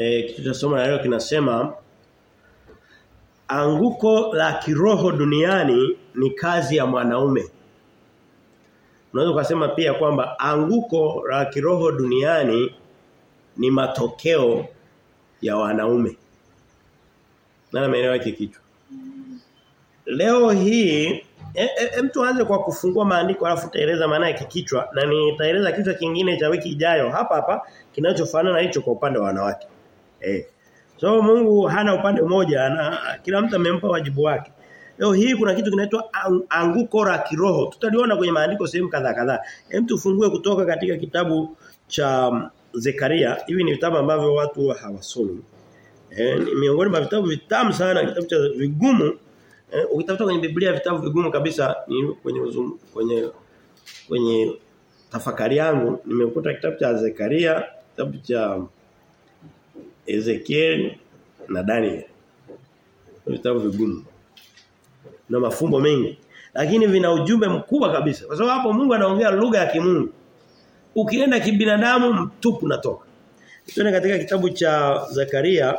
eh kitu cha somo la leo kinasema anguko la kiroho duniani ni kazi ya mwanaume. Unaweza kusema pia kwamba anguko la kiroho duniani ni matokeo ya wanaume. Nani ameelewa hiki kichwa? Leo hii e, e, mtu aanze kwa kufungua maandiko alafu taeleza maana ya kichwa na nitaeleza kichwa kingine cha wiki ijayo hapa hapa kinachofanana na hicho kwa upande wa wanawake. Eh. So Mungu hana upande mmoja na kila mtu amempa wajibu wake. Leo hii kuna kitu kinaitwa anguko la kiroho. Tutaliona kwenye maandiko sehemu kadhaa kadhaa. Hem tufungue kutoka katika kitabu cha Zekaria. Hivi ni vitabu ambavyo watu hawasomi. Eh ni miongoni mwa vitabu vitamu sana, kitabu cha vigumu. Eh, ukitafuta kwenye Biblia vitabu vigumu kabisa ni kwenye uzum, kwenye kwenye tafakari yangu nimekuta kitabu cha Zekaria, kitabu cha Ezekiel na Daniel. Vitabu vigumu. Na mafumbo mengi. Lakini vina ujumbe mkubwa kabisa. Kwa sababu hapo Mungu anaongea lugha ya kimungu. Ukienda kibinadamu mtupu natoka. Tuone katika kitabu cha Zakaria,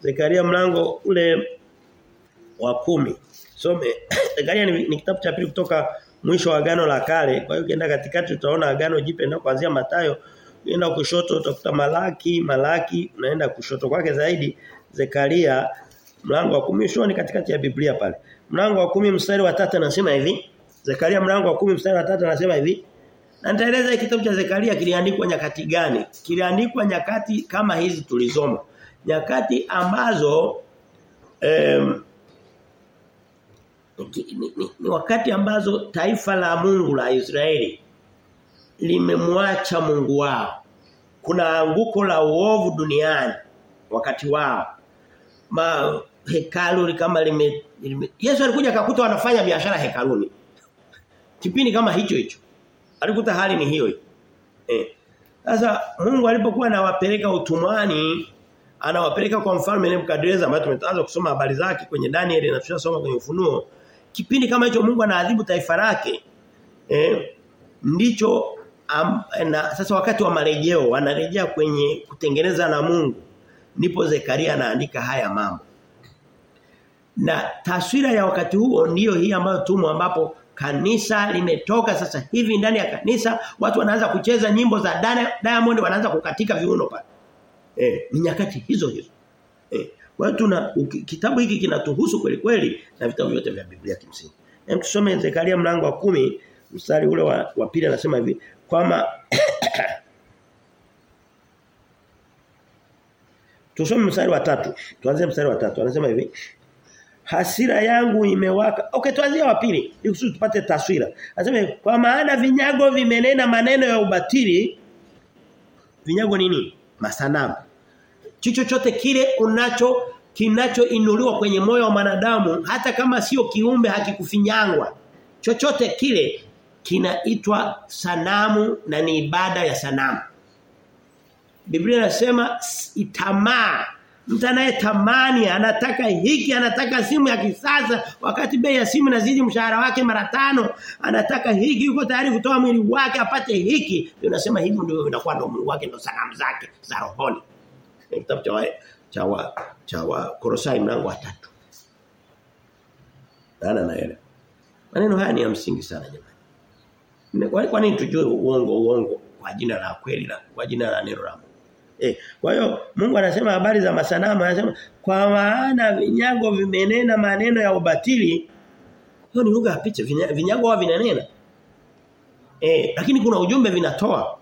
Zakaria mlango ule wa kumi. Some Zakaria ni, ni kitabu cha pili kutoka mwisho wa agano la kale. Kwa hiyo ukienda katikati utaona agano jipya na kuanzia Mathayo Unaenda kushoto utakuta Malaki, Malaki, unaenda kushoto kwake zaidi Zekaria mlango wa 10 shoni katikati ya Biblia pale. Mlango wa kumi mstari wa 3 anasema hivi. Zekaria mlango wa kumi mstari wa 3 anasema hivi. Na nitaeleza kitabu cha Zekaria kiliandikwa nyakati gani? Kiliandikwa nyakati kama hizi tulizoma. Nyakati ambazo em, ni, ni, ni wakati ambazo taifa la Mungu la Israeli limemwacha Mungu wao. Kuna anguko la uovu duniani wakati wao. Ma hekalu kama lime, lime Yesu alikuja akakuta wanafanya biashara hekaluni. Kipindi kama hicho hicho. Alikuta hali ni hiyo hiyo. Eh. Sasa Mungu alipokuwa anawapeleka utumwani anawapeleka kwa mfalme Nebukadnezar ambaye tumetaanza kusoma habari zake kwenye Daniel na tunasoma kwenye ufunuo. Kipindi kama hicho Mungu anaadhibu taifa lake. Eh ndicho am, na sasa wakati wa marejeo wanarejea kwenye kutengeneza na Mungu ndipo Zekaria anaandika haya mambo. Na taswira ya wakati huo ndiyo hii ambayo tumo ambapo kanisa limetoka sasa hivi ndani ya kanisa watu wanaanza kucheza nyimbo za Diamond wanaanza kukatika viuno pale. Eh ni nyakati hizo hizo. Eh kwa tuna kitabu hiki kinatuhusu kweli kweli na vitabu vyote vya Biblia kimsingi. Hem tusome Zekaria mlango wa kumi mstari ule wa, wa pili anasema hivi kwamba Tusome mstari wa tatu. Tuanze mstari wa tatu. Anasema hivi. Hasira yangu imewaka. Okay, tuanzie wa pili. Ili tupate taswira. Anasema kwa maana vinyago vimenena maneno ya ubatili. Vinyago nini? Masanamu. Chochote kile unacho kinachoinuliwa kwenye moyo wa mwanadamu hata kama sio kiumbe hakikufinyangwa. Chochote kile kinaitwa sanamu na ni ibada ya sanamu. Biblia inasema itamaa. Mtu anayetamani anataka hiki, anataka simu ya kisasa wakati bei ya simu inazidi mshahara wake mara tano, anataka hiki yuko tayari kutoa mwili wake apate hiki. Nasema hivi ndio inakuwa ndio mwili wake ndio sanamu zake za rohoni. Kitabu cha chawa cha wa, cha wa Korosai mlango wa 3. na naelewa. Maneno haya ni ya msingi sana jamani. Kwa, nini tujue uongo uongo kwa jina la kweli na kwa jina la neno la Mungu? Eh, kwa hiyo Mungu anasema habari za masanamu anasema kwa maana vinyago vimenena maneno ya ubatili. Hiyo ni lugha ya picha vinyago vinanena. Eh, lakini kuna ujumbe vinatoa.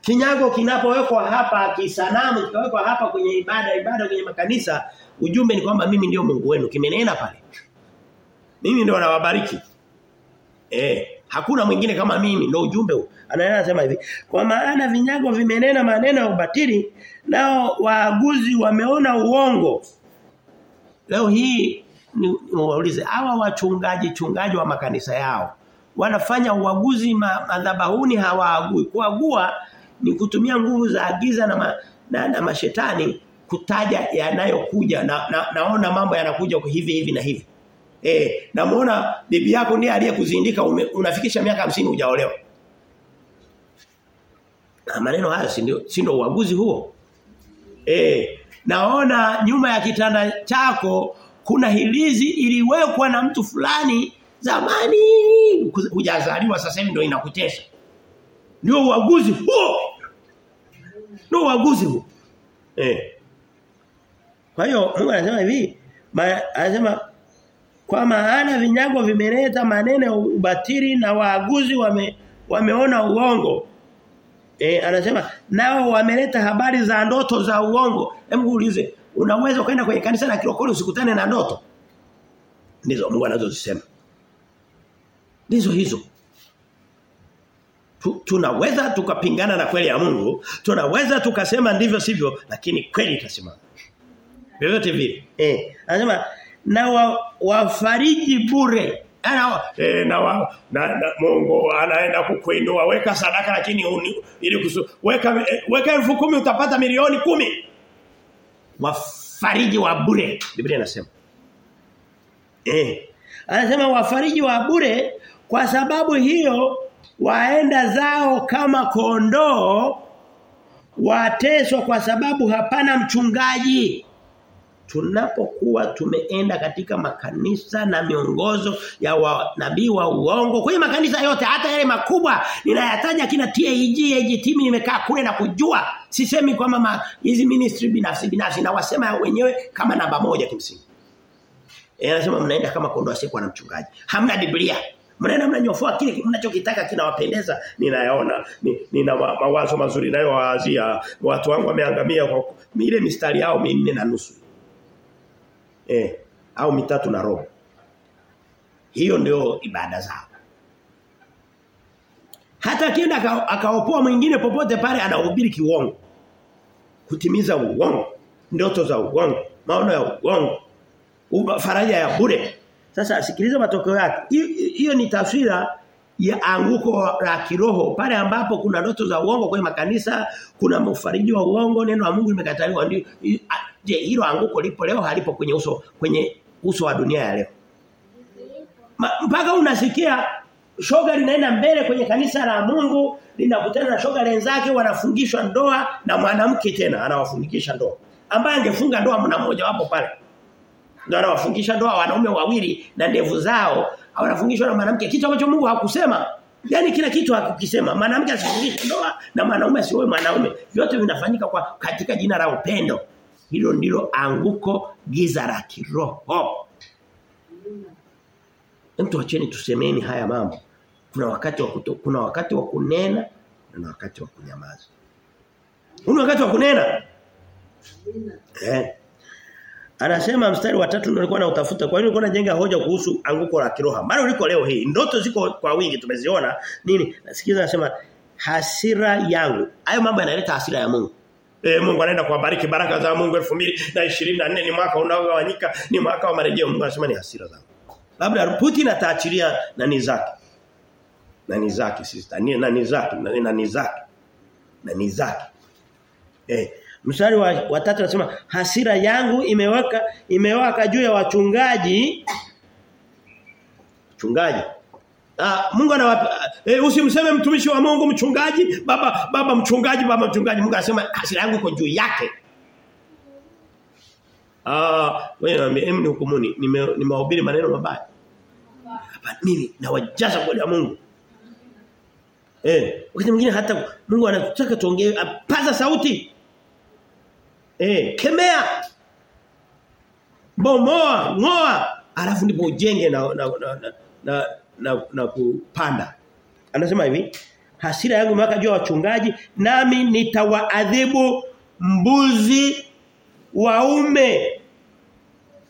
Kinyago kinapowekwa hapa kisanamu kikawekwa hapa kwenye ibada ibada kwenye makanisa ujumbe ni kwamba mimi ndio Mungu wenu kimenena pale. Mimi ndio nawabariki. Eh, hakuna mwingine kama mimi ndio ujumbe huu. Anaenda anasema hivi, kwa maana vinyago vimenena maneno ya ubatili nao waaguzi wameona uongo. Leo hii ni waulize hawa wachungaji chungaji wa makanisa yao wanafanya uaguzi madhabahuni hawaagui. Kuagua ni kutumia nguvu za agiza na, ma, na, na mashetani kutaja yanayokuja na, na naona mambo yanakuja hivi hivi na hivi. Eh, namuona bibi yako ndiye aliyekuzindika unafikisha miaka 50 hujaolewa. Na maneno haya si ndio si ndio uaguzi huo? Eh, naona nyuma ya kitanda chako kuna hilizi iliwekwa na mtu fulani zamani hujazaliwa sasa hivi ndio inakutesha. Ndio uaguzi huo. Ndio uaguzi huo. Eh. Kwa hiyo Mungu anasema hivi, anasema kwa maana vinyago vimeleta maneno ya ubatili na waaguzi wame, wameona uongo. E, anasema nao wameleta habari za ndoto za uongo. Hebu uulize, unaweza kwenda kwenye kanisa la kirokole usikutane na ndoto? Ndizo Mungu anazozisema. Ndizo hizo. Tu, tunaweza tukapingana na kweli ya Mungu, tunaweza tukasema ndivyo sivyo, lakini kweli itasimama. Vyovyote vile. Eh, anasema na wa, wafariji bure. Ana e, na, wa, na, na Mungu anaenda kukuinua weka sadaka lakini uni, ili kusu, weka eh, weka elfu kumi utapata milioni kumi. Wafariji wa bure. Biblia inasema. Eh. Anasema wafariji wa bure kwa sababu hiyo waenda zao kama kondoo wateswa kwa sababu hapana mchungaji tunapokuwa tumeenda katika makanisa na miongozo ya nabii wa uongo kwenye makanisa yote hata yale makubwa ninayataja kina TAG AGT nimekaa kule na kujua. Sisemi kwamba hizi ministry binafsi binafsi na wasema wenyewe kama namba moja kimsingi. Eh anasema mnaenda kama kondoo asiyekuwa na mchungaji. Hamna biblia. Mnaenda mnanyofoa kile mnachokitaka kinawapendeza. Ninayaona nina mawazo mazuri nayo waazia. Watu wangu wameangamia kwa ile mistari yao minne na nusu eh au mitatu na robo hiyo ndio ibada zao. Hata kienda akaopoa mwingine popote pale anahubiri kiuongo kutimiza uongo ndoto za uongo maono ya uongo faraja ya bure. Sasa sikiliza matokeo yake. Hiyo ni taswira ya anguko la kiroho. Pale ambapo kuna ndoto za uongo kwenye makanisa kuna mfariji wa uongo neno la Mungu limekataliwa. Ndio je hilo anguko lipo leo? Halipo kwenye uso kwenye uso wa dunia ya leo. Ma, mpaka unasikia shoga linaenda mbele kwenye kanisa la Mungu linakutana na shoga wenzake wanafungishwa ndoa na mwanamke tena anawafundikisha ndoa. Ambaye angefunga ndoa mmoja wapo pale. Ndio anawafungisha ndoa wanaume wawili na ndevu zao wanafungishwa na mwanamke kitu ambacho Mungu hakusema Yaani kila kitu hakukisema. Mwanamke asifungishe ndoa na mwanaume asioe mwanaume. Vyote vinafanyika kwa katika jina la upendo. Hilo ndilo anguko giza la kiroho. Mtu acheni tusemeni haya mambo. Kuna wakati wa kuto, kuna wakati wa kunena na wakati wa kunyamaza. Kuna wakati wa kunena. Eh. Anasema mstari wa tatu nilikuwa na utafuta. Kwa hiyo nilikuwa najenga hoja kuhusu anguko la kiroho. Mara uliko leo hii. Ndoto ziko kwa wingi tumeziona. Nini? Nasikiza anasema hasira yangu. Hayo mambo yanaleta hasira ya Mungu. E, Mungu anaenda kuwabariki baraka za Mungu 2024 ni mwaka unaogawanyika, ni mwaka wa marejeo. Mungu anasema ni hasira zangu. Labda Putin ataachilia nani zake. Nani zake sister, ni nani zake, nani zake. Nani zake. Eh, Mstari wa, wa tatu nasema hasira yangu imeweka imewaka juu ya wachungaji. Chungaji Ah Mungu anawapa e, usimseme mtumishi wa Mungu mchungaji baba baba mchungaji baba mchungaji. Mungu anasema hasira yangu iko juu yake. Ah wewe niambie emni hukumuni nimewahubiri maneno mabaya. Hapa mimi nawajaza kwa ya Mungu. Eh wakati mwingine hata Mungu anataka tuongee apaza sauti Eh, kemea. Bomoa, ngoa, alafu ndipo ujenge na na na na, na, na, na kupanda. Anasema hivi, hasira yangu imewaka juu ya wachungaji nami nitawaadhibu mbuzi waume.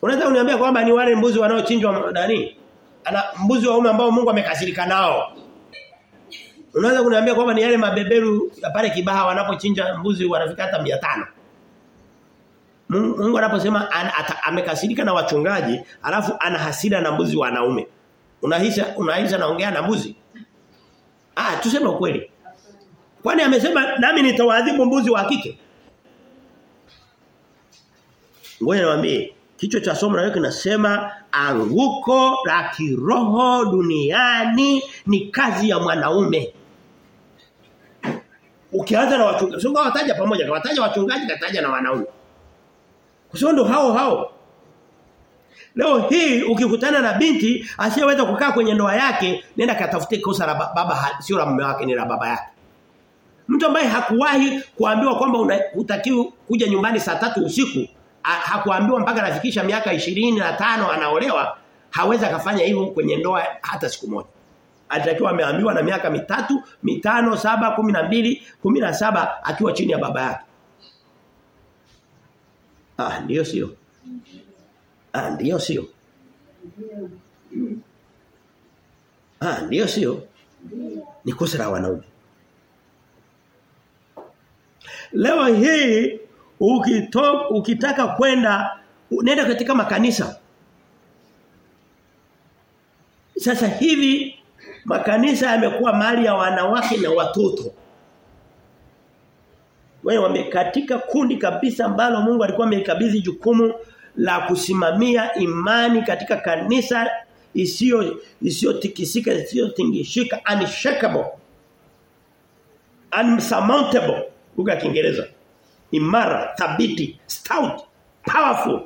Unaweza kuniambia kwamba ni wale mbuzi wanaochinjwa nani? Ana mbuzi waume ambao Mungu amekasirika nao. Unaweza kuniambia kwamba ni yale mabeberu pale Kibaha wanapochinja mbuzi wanafika hata 500. Mungu anaposema amekasirika na wachungaji alafu ana hasira na mbuzi wanaume. Unahisi unahisi anaongea na mbuzi? Ah, tuseme ukweli. Kwani amesema nami nitawaadhibu mbuzi wa kike? Ngoja niwaambie, kichwa cha somo leo kinasema anguko la kiroho duniani ni kazi ya mwanaume. Ukianza na wachungaji, sio wataja pamoja, kawataja wachungaji kataja na wanaume. Kwa ndo hao hao. Leo hii ukikutana na binti asiyeweza kukaa kwenye ndoa yake, nenda katafute kosa la baba sio la mume wake ni la baba yake. Mtu ambaye hakuwahi kuambiwa kwamba unatakiwa kuja nyumbani saa tatu usiku, hakuambiwa mpaka anafikisha miaka ishirini na tano anaolewa, hawezi kafanya hivyo kwenye ndoa hata siku moja. Alitakiwa ameambiwa na miaka mitatu, mitano, saba, kumi na mbili, kumi na saba akiwa chini ya baba yake. Ah, ndio sio. Ah, ndio sio. Ah, ndio sio. Ni kosa la wanaume. Leo hii ukito, ukitaka kwenda nenda katika makanisa. Sasa hivi makanisa yamekuwa mali ya wanawake na watoto. Wewe wamekatika kundi kabisa ambalo Mungu alikuwa amelikabidhi jukumu la kusimamia imani katika kanisa isiyo isiyotikisika isiyotingishika unshakable unsurmountable lugha ya Kiingereza. Imara thabiti stout powerful.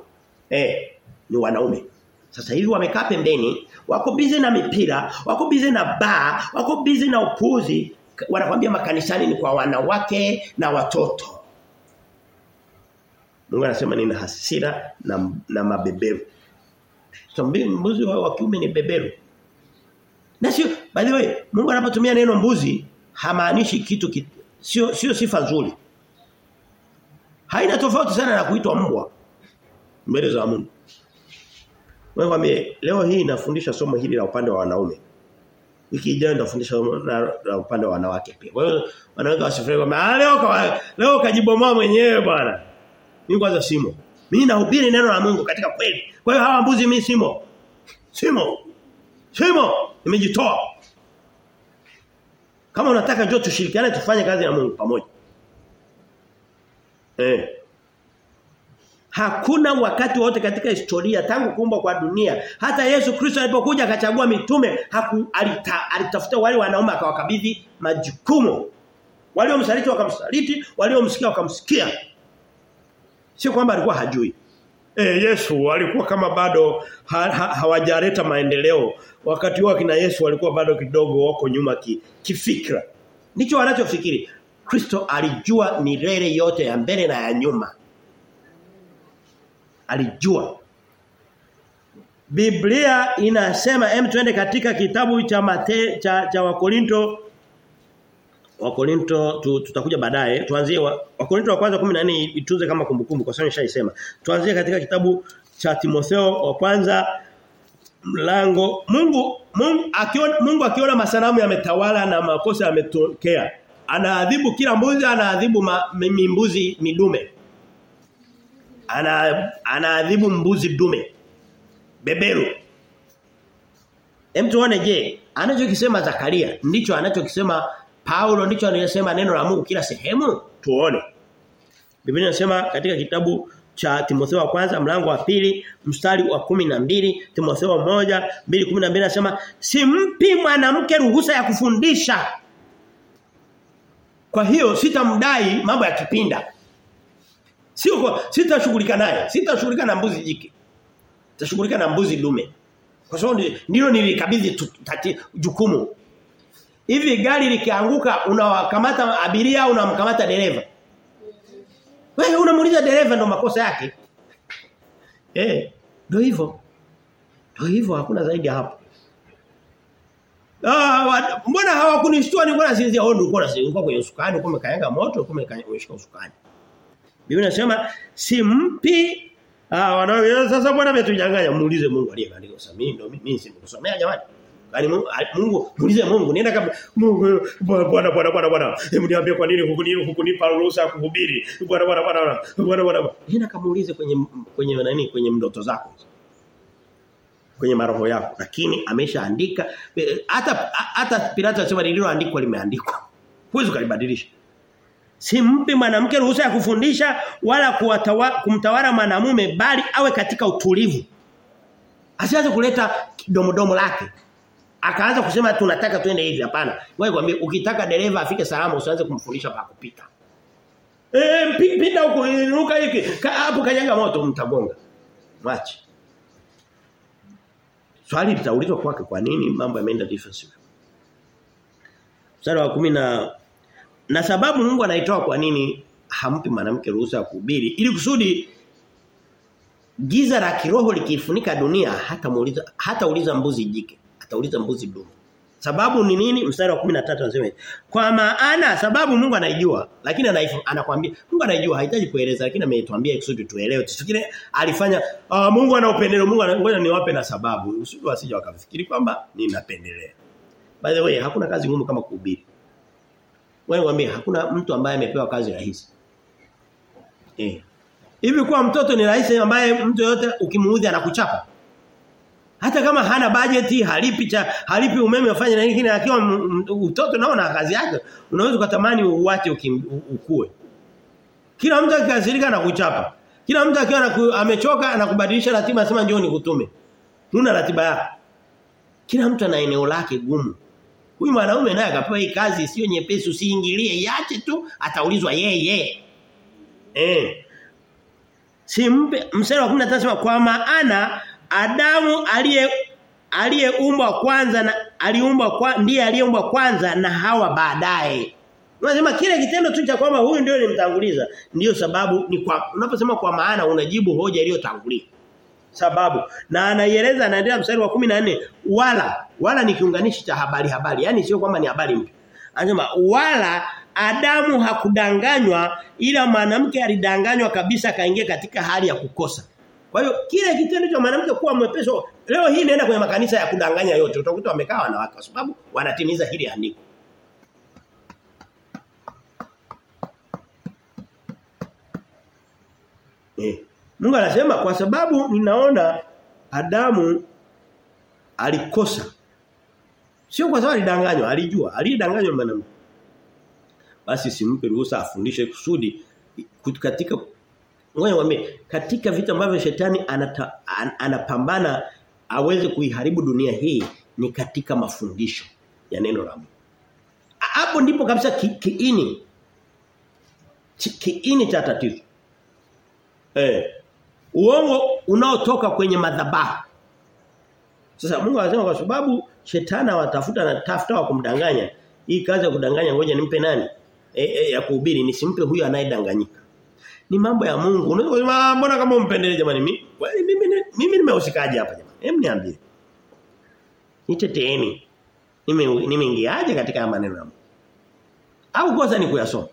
Eh ni wanaume. Sasa hivi wamekaa pembeni wako busy na mipira wako busy na ba wako busy na upuzi wanakwambia makanisani ni kwa wanawake na watoto Mungu anasema nina hasira na, na mabeberu. So mbuzi wao wa kiume ni beberu. Na sio by the way Mungu anapotumia neno mbuzi hamaanishi kitu kitu sio sio sifa nzuri. Haina tofauti sana na kuitwa mbwa mbele za Mungu. Wewe leo hii nafundisha somo hili la upande wa wanaume. Wiki ijayo nitafundisha na, upande wa wanawake pia. Kwa hiyo wanawake wasifurahi kwamba leo kwa, leo kajibomoa mwenyewe bwana. Mimi kwanza simo. Mimi nahubiri neno la Mungu katika kweli. Kwa hiyo hawa mbuzi mimi simo. Simo. Simo. Nimejitoa. Kama unataka njoo tushirikiane tufanye kazi ya Mungu pamoja. Eh. Hakuna wakati wote katika historia tangu kuumbwa kwa dunia hata Yesu Kristo alipokuja akachagua mitume haku, alita, alitafuta wale wanaume akawakabidhi majukumu. Waliomsaliti wakamsaliti, waliomsikia wakamsikia. Sio kwamba alikuwa hajui. E, Yesu alikuwa kama bado ha, ha, hawajaleta maendeleo. Wakati huo kina Yesu walikuwa bado kidogo wako nyuma ki, kifikra. Ndicho wanachofikiri. Kristo alijua milele yote ya mbele na ya nyuma. Alijua. Biblia inasema hem tuende katika kitabu cha Mate, cha, cha Wakorinto. Wakorinto tu, tutakuja baadaye. Tuanzie Wakorinto wa kwanza 14 itunze kama kumbukumbu kwa sababu nishaisema. Tuanzie katika kitabu cha Timotheo wa kwanza mlango. Mungu Mungu akiona Mungu akiona masanamu yametawala na makosa yametokea anaadhibu kila mbuzi anaadhibu mimbuzi midume ana anaadhibu mbuzi dume. Beberu. Hem tuone je anachokisema Zakaria ndicho anachokisema Paulo ndicho anayosema neno la Mungu kila sehemu? Tuone. Biblia inasema katika kitabu cha Timotheo wa kwanza mlango wa pili mstari wa kumi na mbili Timotheo moja mbili kumi na mbili anasema simpi mwanamke ruhusa ya kufundisha. Kwa hiyo sitamdai mambo ya kipinda sio kwa sitashughulika naye sitashughulika na mbuzi jike tashughulika na mbuzi dume kwa sababu ndilo nilikabidhi jukumu Hivi gari likianguka unawakamata abiria au unamkamata dereva? Wewe unamuuliza dereva ndo makosa yake. Eh, ndio hivyo. Ndio hivyo hakuna zaidi hapo. Ah, mbona hawakunishtua nilikuwa nasinzia na nilikuwa uko kwenye usukani kama kaanga moto kama kaanga usukani. Biblia inasema simpi. Ah wanao sasa bwana ametujanganya muulize Mungu aliyeandika mimi ndio mimi simkusomea jamani. Yaani Mungu, Mungu muulize Mungu. Nenda kama Mungu bwana bwana bwana bwana hebu niambie kwa nini hukunipa hukunipa ruhusa ya kuhubiri? Bwana bwana bwana bwana bwana nenda kamuulize kwenye kwenye nani kwenye ndoto zako. Kwenye maroho yako. Lakini ameshaandika hata hata Pilato anasema lililoandikwa limeandikwa. Huwezi kulibadilisha Simpi mwanamke ruhusa ya kufundisha wala kuwatawa, kumtawala mwanamume bali awe katika utulivu. Asianze kuleta domodomo lake. Akaanza kusema tunataka twende hivi hapana. Wewe kwambie ukitaka dereva afike salama usianze kumfundisha pa kupita. Eh pinda huko inuka hiki hapo kanyaga moto mtagonga. Mwache. Swali litaulizwa kwake kwa nini mambo yameenda difference. Mstari wa kumi na na sababu Mungu anaitoa kwa nini hampi mwanamke ruhusa ya kuhubiri? Ili kusudi giza la kiroho likifunika dunia hata muuliza hata uliza mbuzi jike atauliza mbuzi dume. Sababu ni nini? Mstari wa 13 anasema kwa maana sababu Mungu anaijua lakini anakuambia Mungu anaijua hahitaji kueleza lakini ametuambia kusudi tuelewe. Tusikile alifanya uh, Mungu ana upendeleo Mungu anangoja niwape na sababu. Usije wasije wakafikiri kwamba ninapendelea by the way hakuna kazi ngumu kama kuhubiri wewe mwambie hakuna mtu ambaye amepewa kazi rahisi eh Hivi kuwa mtoto ni rahisi ambaye mtu yote ukimuudhi anakuchapa. Hata kama hana bajeti, halipi cha halipi umeme afanye na nini akiwa mtoto naona kazi yake, unaweza kutamani uache ukue. Kila mtu akikasirika na kuchapa. Kila mtu akiwa amechoka anakubadilisha ratiba anasema njoo nikutume. Huna ratiba yako. Kila mtu ana eneo lake gumu. Huyu mwanaume naye akapewa hii kazi sio nyepesi usiingilie iache tu ataulizwa yeye. Eh. Simpe mstari wa 15 sema kwa maana Adamu aliye aliyeumbwa kwanza na aliumbwa kwa ndiye aliyeumbwa kwanza na Hawa baadaye. Unasema kile kitendo tu cha kwamba huyu ndio nilimtanguliza ndio sababu ni kwa unaposema kwa maana unajibu hoja iliyotangulia. Sababu na anaieleza anaendelea mstari wa 14 wala wala ni kiunganishi cha habari habari yani sio kwamba ni habari mpya. Anasema wala Adamu hakudanganywa ila mwanamke alidanganywa kabisa kaingia katika hali ya kukosa. Kwa hiyo kile kitendo cha mwanamke kuwa mwepeso leo hii naenda kwenye makanisa ya kudanganya yote utakuta wamekaa wanawake kwa sababu wanatimiza hili andiko. Eh. Mungu anasema kwa sababu ninaona Adamu alikosa. Sio kwa sababu alidanganywa, alijua, alidanganywa mwanamke basi simpe ruhusa afundishe kusudi katika ngoja katika vitu ambavyo shetani anata, an, anapambana aweze kuiharibu dunia hii ni katika mafundisho ya neno la Mungu. Hapo ndipo kabisa ki, kiini ki, kiini cha tatizo. Eh. Uongo unaotoka kwenye madhabahu. Sasa Mungu anasema kwa sababu shetani watafuta na tafuta wa kumdanganya. Hii kazi ya kudanganya ngoja nimpe nani? E, e, ya kuhubiri nisimpe huyo anayedanganyika. Ni mambo ya Mungu. Unaweza kusema mbona kama umpendelee jamani mimi? Mimi mimi nimehusikaje hapa jamani? Hem niambie. Niteteeni. Nime nimeingiaje katika maneno ya Mungu? Au kosa ni kuyasoma?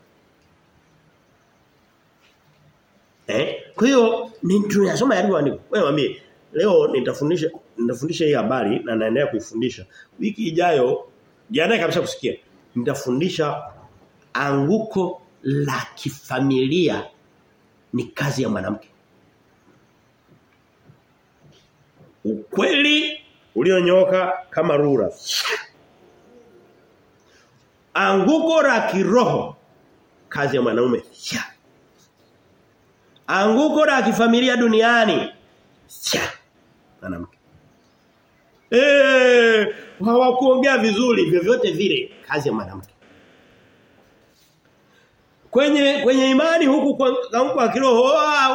Eh? Kwa hiyo ni tunasoma maandiko. Wewe mwambie leo nitafundisha nitafundisha hii habari na naendelea kuifundisha. Wiki ijayo jiandae kabisa kusikia. Nitafundisha anguko la kifamilia ni kazi ya mwanamke. Ukweli ulionyoka kama rura. Anguko la kiroho kazi ya mwanaume. Anguko la kifamilia duniani. Mwanamke. Eh, hawakuongea vizuri vyovyote vile. Kazi ya mwanamke. Kwenye kwenye imani huku kwa huku wa kiroho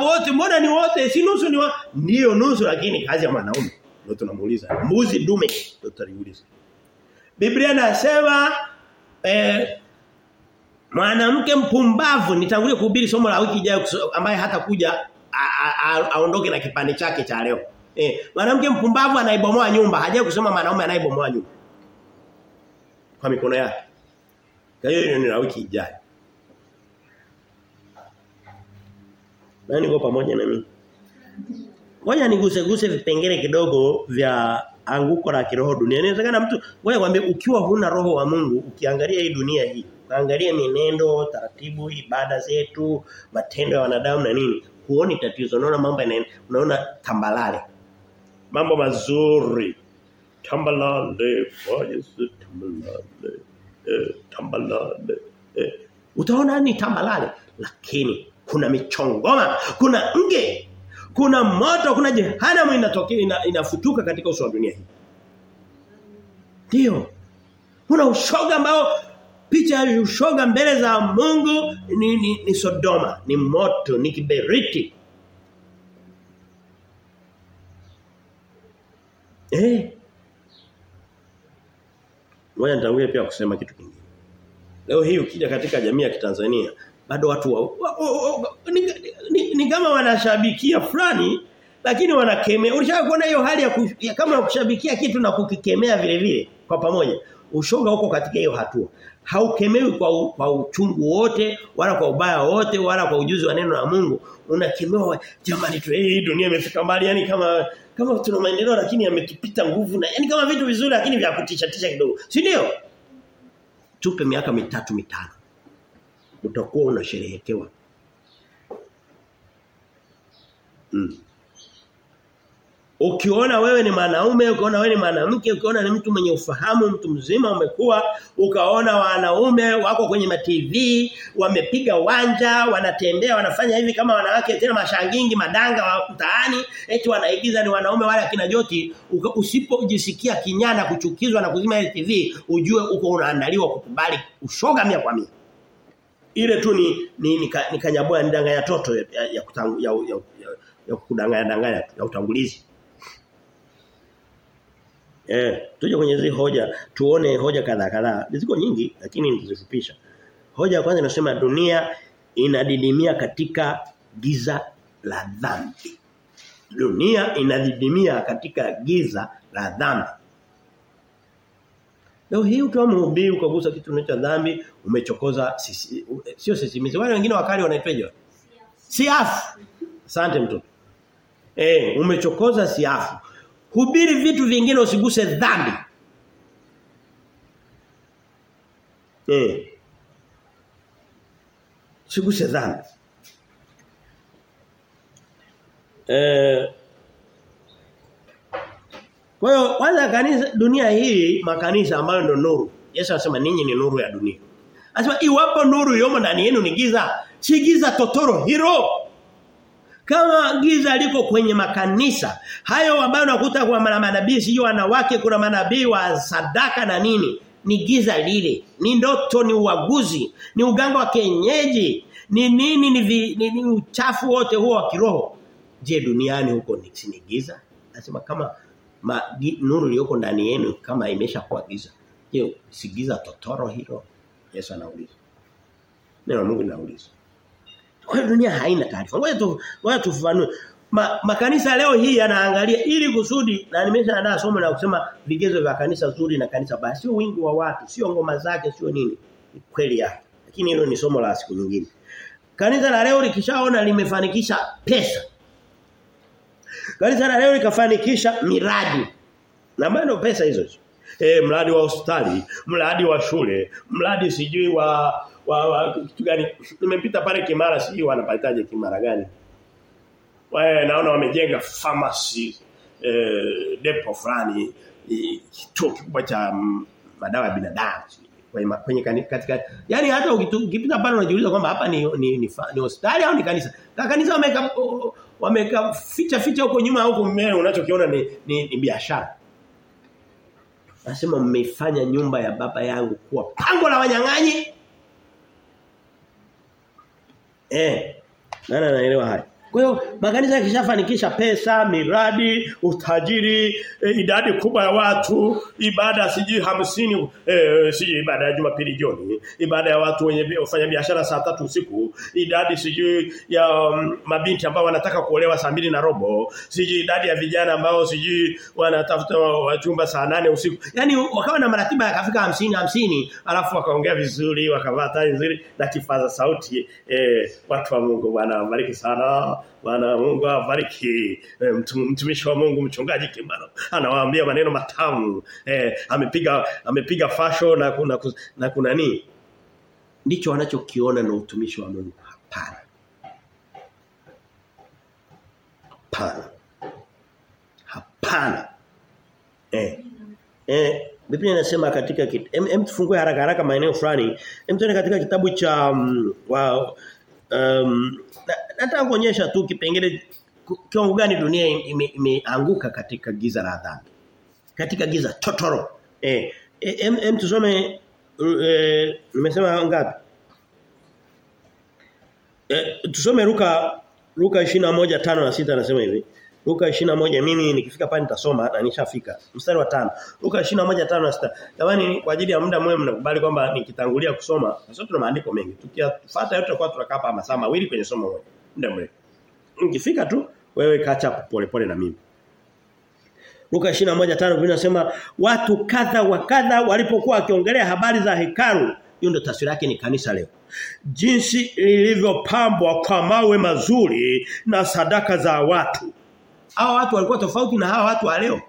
wote mbona ni wote? Si nusu ni ndio nusu lakini kazi ya mwanaume. Ndio tunamuuliza. Mbuzi dume. Ndio tutaliuliza Biblia nasema eh, mwanamke mpumbavu nitangulie kuhubiri somo la wiki ijayo ambaye hata kuja aondoke na kipande chake cha leo eh mwanamke mpumbavu anaibomoa nyumba hajaye kusema mwanaume anaibomoa nyumba kwa mikono yake kwa hiyo ni la wiki ijayo Nani niko pamoja na mimi? Ngoja niguse guse vipengele kidogo vya anguko la kiroho duniani. Inawezekana mtu ngoja kwambie ukiwa huna roho wa Mungu ukiangalia hii dunia hii, uangalie mienendo, taratibu, ibada zetu, matendo ya wanadamu na nini, huoni tatizo. Unaona mambo yanaenda, unaona tambalale. Mambo mazuri. Tambalale, kwa Yesu tambalale. Eh, tambalale. Eh. Utaona ni tambalale lakini kuna michongoma, kuna nge, kuna moto, kuna jehanamu inatokea ina, inafutuka katika uso wa dunia hii. Ndio. Kuna ushoga ambao picha ushoga mbele za Mungu ni, ni, ni Sodoma, ni moto, ni kiberiti. Eh. Ngoja nitangulie pia kusema kitu kingine. Leo hii ukija katika jamii ya Kitanzania bado watu wa, wa, wa, wa, ni, ni, ni kama wanashabikia fulani lakini wanakemea. Ulishawahi kuona hiyo hali ya, ku, ya kama kushabikia kitu na kukikemea vile vile kwa pamoja. Ushoga huko katika hiyo hatua. Haukemewi kwa, kwa uchungu wote wala kwa ubaya wote wala kwa ujuzi wa neno la Mungu. Unakemewa jamani tu hii dunia imefika mbali yani kama kama tuna maendeleo lakini yametupita nguvu na yani kama vitu vizuri lakini vya kutisha tisha kidogo. Si ndio? Tupe miaka mitatu mitano. Utakuwa unasherehekewa. Mm. Ukiona wewe ni mwanaume, ukiona wewe ni mwanamke, ukiona ni mtu mwenye ufahamu, mtu mzima umekuwa, ukaona wanaume wako kwenye TV, wamepiga wanja, wanatembea, wanafanya hivi kama wanawake tena mashangingi, madanga wa mtaani, eti wanaigiza ni wanaume wale akina Joti, usipojisikia kinyana kuchukizwa na kuzima TV, ujue uko unaandaliwa kukubali ushoga mia kwa mia. Ile tu ni ni nikanyabua ni ndanga ya toto ya ya, ya, ya, ya, ya, ya kudanganya danganya ya utangulizi. Eh, tuje kwenye hizi hoja, tuone hoja kadhaa kadhaa. Ziko nyingi lakini nitazifupisha. Hoja ya kwanza inasema dunia inadidimia katika giza la dhambi. Dunia inadidimia katika giza la dhambi. Leo hii ukiwa mhubiri ukagusa kitu cha dhambi, umechokoza sisi sio sisimizi. Wale wengine wakali wanaitwaje? Siafu. Asante mtoto. Eh, umechokoza siafu. Hubiri vitu vingine usiguse dhambi. Eh. Usiguse dhambi. Eh Kwa hiyo kwanza kanisa dunia hii makanisa ambayo ndio nuru. Yesu anasema ninyi ni nuru ya dunia. Anasema iwapo nuru yomo ndani yenu ni giza, si giza totoro hilo. Kama giza liko kwenye makanisa, hayo ambayo nakuta kwa manabii sio wanawake kuna manabii wa sadaka na nini? Ni giza lile. Ni ndoto ni uaguzi, ni uganga wa kienyeji, ni nini ni, vi, ni, ni uchafu wote huo wa kiroho. Je, duniani huko ni, ni giza? Nasema kama ma, nuru iliyoko ndani yenu kama imesha kuwa giza. Je, si giza totoro hilo? Yesu anauliza. Neno Mungu linauliza. Kwa hiyo dunia haina taarifa. Ngoja tu ngoja tufafanue. Ma, makanisa leo hii yanaangalia ili kusudi na nimeshaandaa somo la kusema vigezo vya kanisa zuri na kanisa baya. Sio wingi wa watu, sio ngoma zake, sio nini. Ni kweli yake. Lakini hilo ni somo la siku nyingine. Kanisa la leo likishaona limefanikisha pesa. Kanisa la leo likafanikisha miradi. Na bado pesa hizo. Eh mradi wa hospitali, mradi wa shule, mradi sijui wa wa, wa kitu gani? Nimepita pale Kimara sijui wanapataje Kimara gani. Wae naona wamejenga pharmacy eh depo fulani kituo kikubwa cha madawa ya binadamu kwenye kwenye katika yani hata ukipita pale unajiuliza kwamba hapa ni ni ni, ni hospitali au ni kanisa? Ka kanisa wameka wameka ficha ficha huko nyuma huko mbele unachokiona ni ni, ni biashara. Nasema mmeifanya nyumba ya baba yangu kuwa pango la wanyang'anyi ええ。ならないのは、はい。Kwa hiyo makanisa yakishafanikisha pesa, miradi, utajiri, e, idadi kubwa ya watu, ibada siji hamsini e, siji ibada ya Jumapili jioni, ibada ya watu wenye wafanya biashara saa tatu usiku, idadi siji ya um, mabinti ambao wanataka kuolewa saa mbili na robo, siji idadi ya vijana ambao siji wanatafuta wachumba saa nane usiku. Yaani wakawa na maratiba yakafika hamsini hamsini alafu wakaongea vizuri, wakavaa tai nzuri na kifaza sauti E, watu wa Mungu bwana sana Bwana Mungu awabariki. Mtumishi wa Mungu mchungaji Kimaro anawaambia maneno matamu. Eh amepiga amepiga fasho na kuna na kuna nini? Ndicho anachokiona na utumishi wa Mungu. Hapana. Hapana. Hapana. Eh eh Biblia inasema katika em, em tufungue haraka haraka maeneo fulani. Em tuende katika kitabu cha um, wa um, nataka kuonyesha tu kipengele kiwango gani dunia imeanguka ime katika giza la dhambi. Katika giza totoro. Eh, em, em tusome eh, nimesema ngapi? Eh, tusome Luka Luka 21:5 na 6 anasema hivi. Luka 21 mimi nikifika pale nitasoma na nishafika. Mstari wa 5. Luka 21:5 na 6. Jamani kwa ajili ya muda mwema mnakubali kwamba nikitangulia kusoma, sasa tuna maandiko mengi. Tukifuata yote kwa tutakaa hapa masaa mawili kwenye somo moja. Muda mrefu. Nikifika tu wewe kacha pole pole na mimi. Luka 21:5 vinasema watu kadha wa kadha walipokuwa wakiongelea habari za hekalu hiyo ndio taswira yake ni kanisa leo. Jinsi lilivyopambwa kwa mawe mazuri na sadaka za watu. Hawa watu walikuwa tofauti na hawa watu wa leo.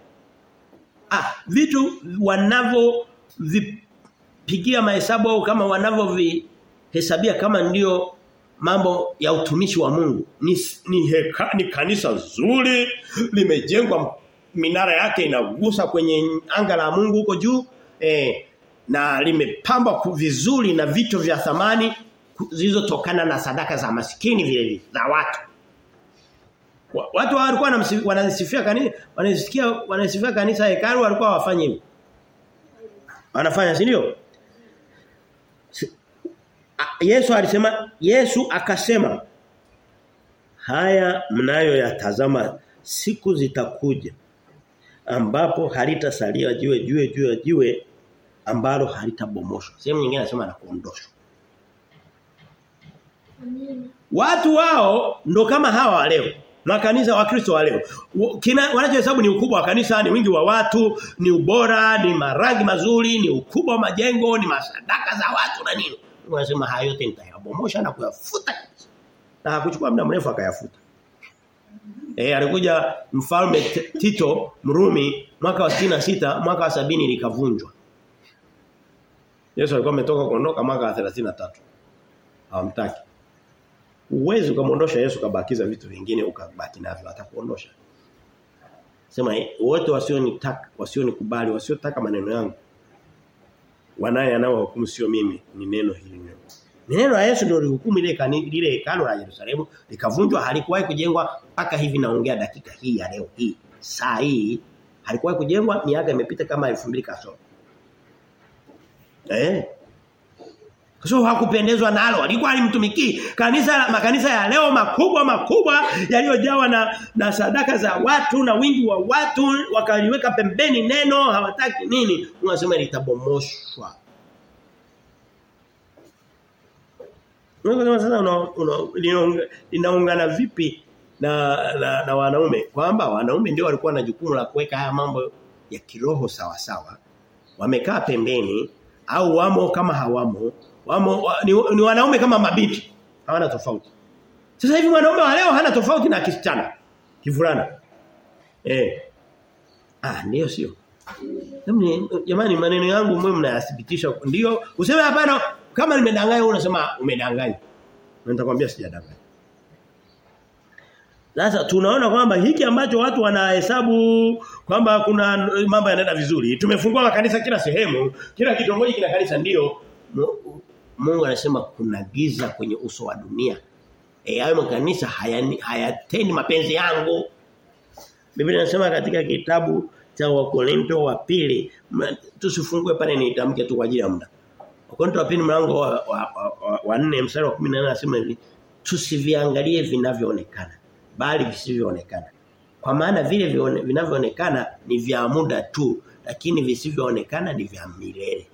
Ah, vitu wanavyo vipigia mahesabu au kama wanavyovihesabia kama ndio mambo ya utumishi wa Mungu. Ni ni, heka, ni kanisa zuri limejengwa minara yake inagusa kwenye anga la Mungu huko juu eh na limepambwa vizuri na vitu vya thamani zilizotokana na sadaka za masikini vile vile za watu. Watu walikuwa wanasifia kanisa, wanasikia wanasifia kanisa hekalu walikuwa wafanye hivyo. Wanafanya si ndio? Yesu alisema Yesu akasema haya mnayoyatazama siku zitakuja ambapo halitasalia jiwe jiwe jiwe jiwe ambalo halitabomoshwa. Sehemu nyingine anasema na kuondoshwa. Watu wao ndo kama hawa leo. Makanisa wa Kristo wa leo. Wanachohesabu ni ukubwa wa kanisa, ni wingi wa watu, ni ubora, ni marangi mazuri, ni ukubwa wa majengo, ni masadaka za watu na nini. Wanasema hayo yote nitayabomosha na kuyafuta. Na hakuchukua muda mrefu akayafuta. Eh alikuja mfalme Tito Mrumi mwaka wa sita mwaka wa sabini likavunjwa. Yesu alikuwa ametoka kuondoka mwaka wa 33. Hawamtaki. Uwezi ukamwondosha Yesu kabakiza vitu vingine ukabaki navyo atakuondosha. Sema wote wasionitaka, wasionikubali, wasiotaka maneno yangu. Wanaye anao hukumu sio mimi, ni neno hili neno. Neno la Yesu ndio lihukumu ile kanisa lile hekalo la Yerusalemu likavunjwa halikuwahi kujengwa mpaka hivi naongea dakika hii ya leo hii. Saa hii halikuwahi kujengwa miaka imepita kama 2000 kasoro. Eh. Kwa sababu hakupendezwa nalo, alikuwa alimtumikii. Kanisa makanisa ya leo makubwa makubwa yaliyojawa na na sadaka za watu na wingi wa watu wakaliweka pembeni neno hawataki nini? Unasema litabomoshwa. Unasema sasa una, linaungana vipi na, na na wanaume kwamba wanaume ndio walikuwa na jukumu la kuweka haya mambo ya kiroho sawa sawa. Wamekaa pembeni au wamo kama hawamo wamo wa, ni, ni wanaume kama mabiti hawana tofauti. Sasa hivi mwanaume wa leo hana tofauti na kisichana kivulana. Eh ah ndio sio. Jamani maneno yangu mwe mnayathibitisha. Ndio useme hapana kama nimedanganya unasema umedanganya. Nitakwambia sijadanganya. Sasa tunaona kwamba hiki ambacho watu wanahesabu kwamba kuna mambo yanaenda vizuri. Tumefungua makanisa kila sehemu, kila kitongoji kina kanisa ndio. Mungu anasema kuna giza kwenye uso wa dunia. Eh hayo makanisa hayatendi haya mapenzi yangu. Biblia inasema katika kitabu cha Wakorinto wa pili tusifungue pale nitamke tu kwa ajili ya muda. Wakorinto wa pili mlango wa, wa, wa, wa, wa wa, mstari wa 14 anasema hivi tusiviangalie vinavyoonekana bali visivyoonekana. Kwa maana vile vinavyoonekana ni vya muda tu, lakini visivyoonekana ni vya milele.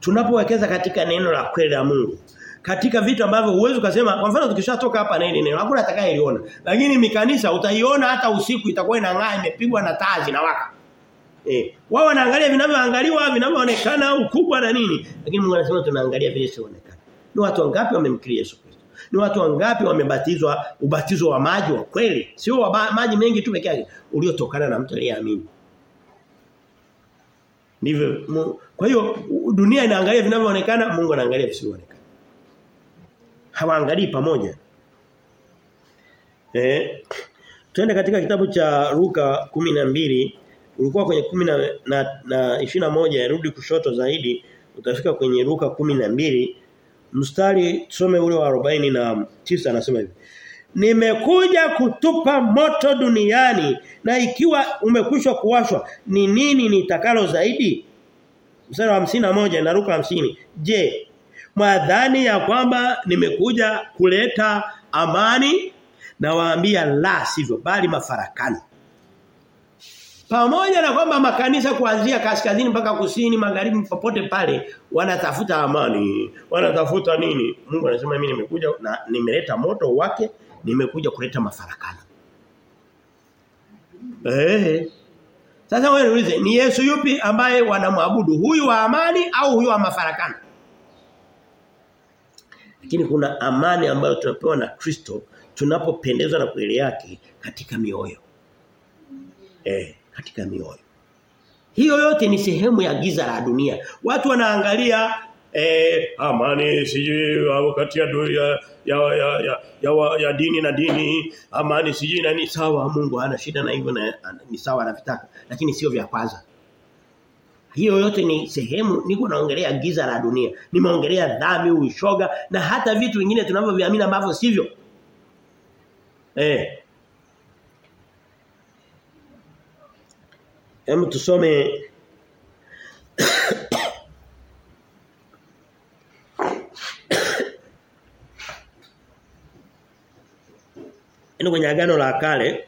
Tunapowekeza katika neno la kweli la Mungu, katika vitu ambavyo uwezo ukasema kwa mfano tukishatoka hapa na ile neno hakuna atakayeiona Lakini mikanisa utaiona hata usiku itakuwa inang'aa imepigwa na taa zinawaka. Eh, wao wanaangalia vinavyoangaliwa, vinavyoonekana ukubwa na nini, lakini Mungu anasema tunaangalia vile sionekana. Ni watu wangapi wamemkiri Yesu Kristo? Ni watu wangapi wamebatizwa ubatizo wa maji wa kweli? Sio wa maji mengi tu pekee yake uliotokana na mtu aliyeamini. Ndivyo kwa hiyo dunia inaangalia vinavyoonekana Mungu anaangalia visivyoonekana. Hawaangalii pamoja. Eh twende katika kitabu cha Luka mbili. Ulikuwa kwenye 10 na, na, na 21 rudi kushoto zaidi utafika kwenye Luka mbili. Mstari tusome ule wa 49 anasema hivi. Nimekuja kutupa moto duniani na ikiwa umekwisha kuwashwa ni nini nitakalo zaidi mstari wa 51 naruka 50 je mwadhani ya kwamba nimekuja kuleta amani? Na waambia la sivyo bali mafarakano pamoja na kwamba makanisa kuanzia kaskazini mpaka kusini magharibi popote pale wanatafuta amani. Wanatafuta nini? Mungu anasema mimi nimekuja na nimeleta moto wake nimekuja kuleta mafarakano eh sasa wewe niulize ni Yesu yupi ambaye wanamwabudu? Huyu wa amani au huyu wa mafarakano? Lakini kuna amani ambayo tunapewa na Kristo tunapopendezwa na kweli yake katika mioyo. Eh katika mioyo. Hiyo yote ni sehemu ya giza la dunia. Watu wanaangalia eh amani sijui wakati ya, ya ya ya ya, ya, ya dini na dini. Amani sijui nani sawa Mungu ana shida na hivyo na ni sawa anavitaka lakini sio vya kwanza. Hiyo yote ni sehemu niko naongelea giza la dunia. Nimeongelea dhambi ushoga na hata vitu vingine tunavyoviamini ambavyo sivyo. Eh. Hem tusome Ino kwenye agano la kale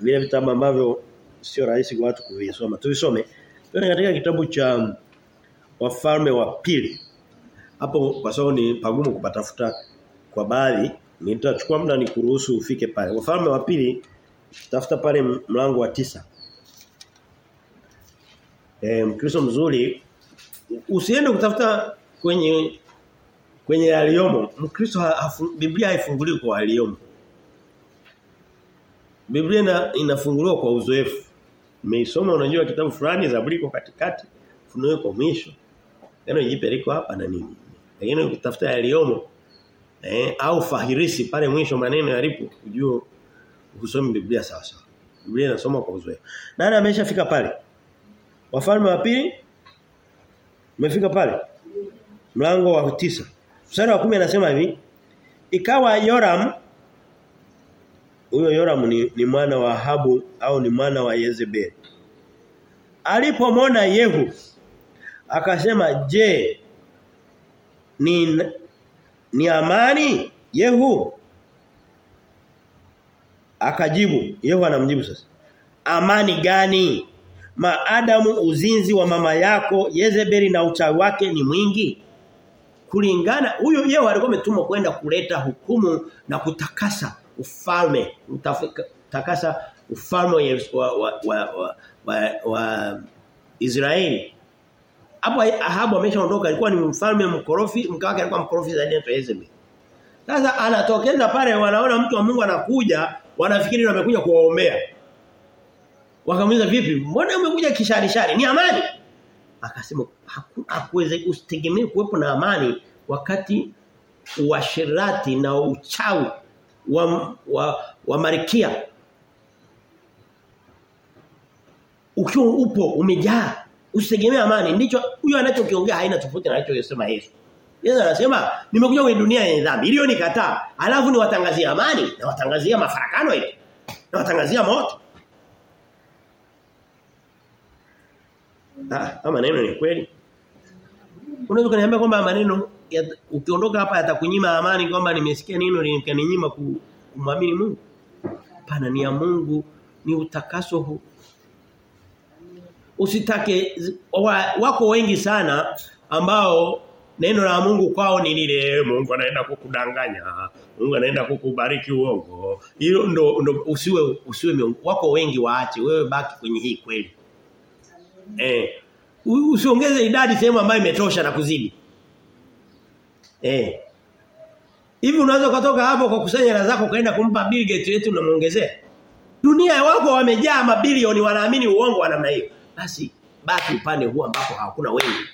vile vitabu ambavyo sio rahisi kwa watu kuvisoma. Tuvisome. Tuone katika kitabu cha Wafalme wa pili. Hapo kwa sababu ni pagumu kupatafuta kwa baadhi, nitachukua muda nikuruhusu ufike pale. Wafalme wa pili tafuta pale mlango wa tisa Eh Mkristo mzuri usiende kutafuta kwenye kwenye yaliyomo. Mkristo ha, Biblia haifunguliwi kwa yaliyomo. Biblia ina, inafunguliwa kwa uzoefu. Umeisoma unajua kitabu fulani Zaburi iko katikati, Funuo kwa mwisho. Neno jipe liko hapa na nini. Lakini ukitafuta yaliomo eh au fahirisi pale mwisho maneno yalipo ujue usome Biblia sawa sawa. Biblia inasoma kwa uzoefu. Nani ameshafika pale? Wafalme wa pili umefika pale? Mlango wa tisa Mstari wa 10 anasema hivi ikawa Yoram huyo yoramu ni, ni mwana wa Ahabu au ni mwana wa Yezebeli. Alipomona Yehu akasema je ni ni amani Yehu? Akajibu Yehu anamjibu sasa amani gani? Maadamu uzinzi wa mama yako Yezebeli na uchawi wake ni mwingi. Kulingana huyo Yehu alikuwa ametumwa kwenda kuleta hukumu na kutakasa ufalme mtakasa ufalme wa wa wa, wa, wa, wa Israeli. Hapo Ahabu ameshaondoka alikuwa ni mfalme mkorofi mke wake alikuwa mkorofi zaidi ya Yezebeli. Sasa anatokeza pale wanaona mtu wa Mungu anakuja wanafikiri amekuja kuwaombea. Wakamuuliza vipi? Mbona umekuja kisharishari? Ni amani? Akasema hakuweze usitegemee kuwepo na amani wakati uasherati na uchawi wa wa, wa marikia ukiwa upo umejaa usitegemee amani. Ndicho huyo anachokiongea haina tofauti na anachosema Yesu. Yesu anasema nimekuja kwenye dunia yenye dhambi. Iliyo nikataa. Alafu niwatangazia amani na watangazia mafarakano ile. Na watangazia moto. Ah, maneno ni kweli. Unaweza kuniambia kwamba maneno ukiondoka hapa yatakunyima amani kwamba nimesikia neno likaninyima kumwamini Mungu. Pana ni ya Mungu ni utakaso huu. Usitake wa, wako wengi sana ambao neno la Mungu kwao ni lile Mungu anaenda kukudanganya. Mungu anaenda kukubariki uongo. Hilo ndo, ndo usiwe usiwe wako wengi waache wewe baki kwenye hii kweli. Eh. Usiongeze idadi sehemu ambayo imetosha na kuzidi. Eh. Hivi unaweza kutoka hapo kwa kusanya hela zako kaenda kumpa Bill Gates yetu unamuongezea? Dunia wako wamejaa mabilioni wanaamini uongo wa namna hiyo. Basi baki upande huu ambapo hakuna wengi.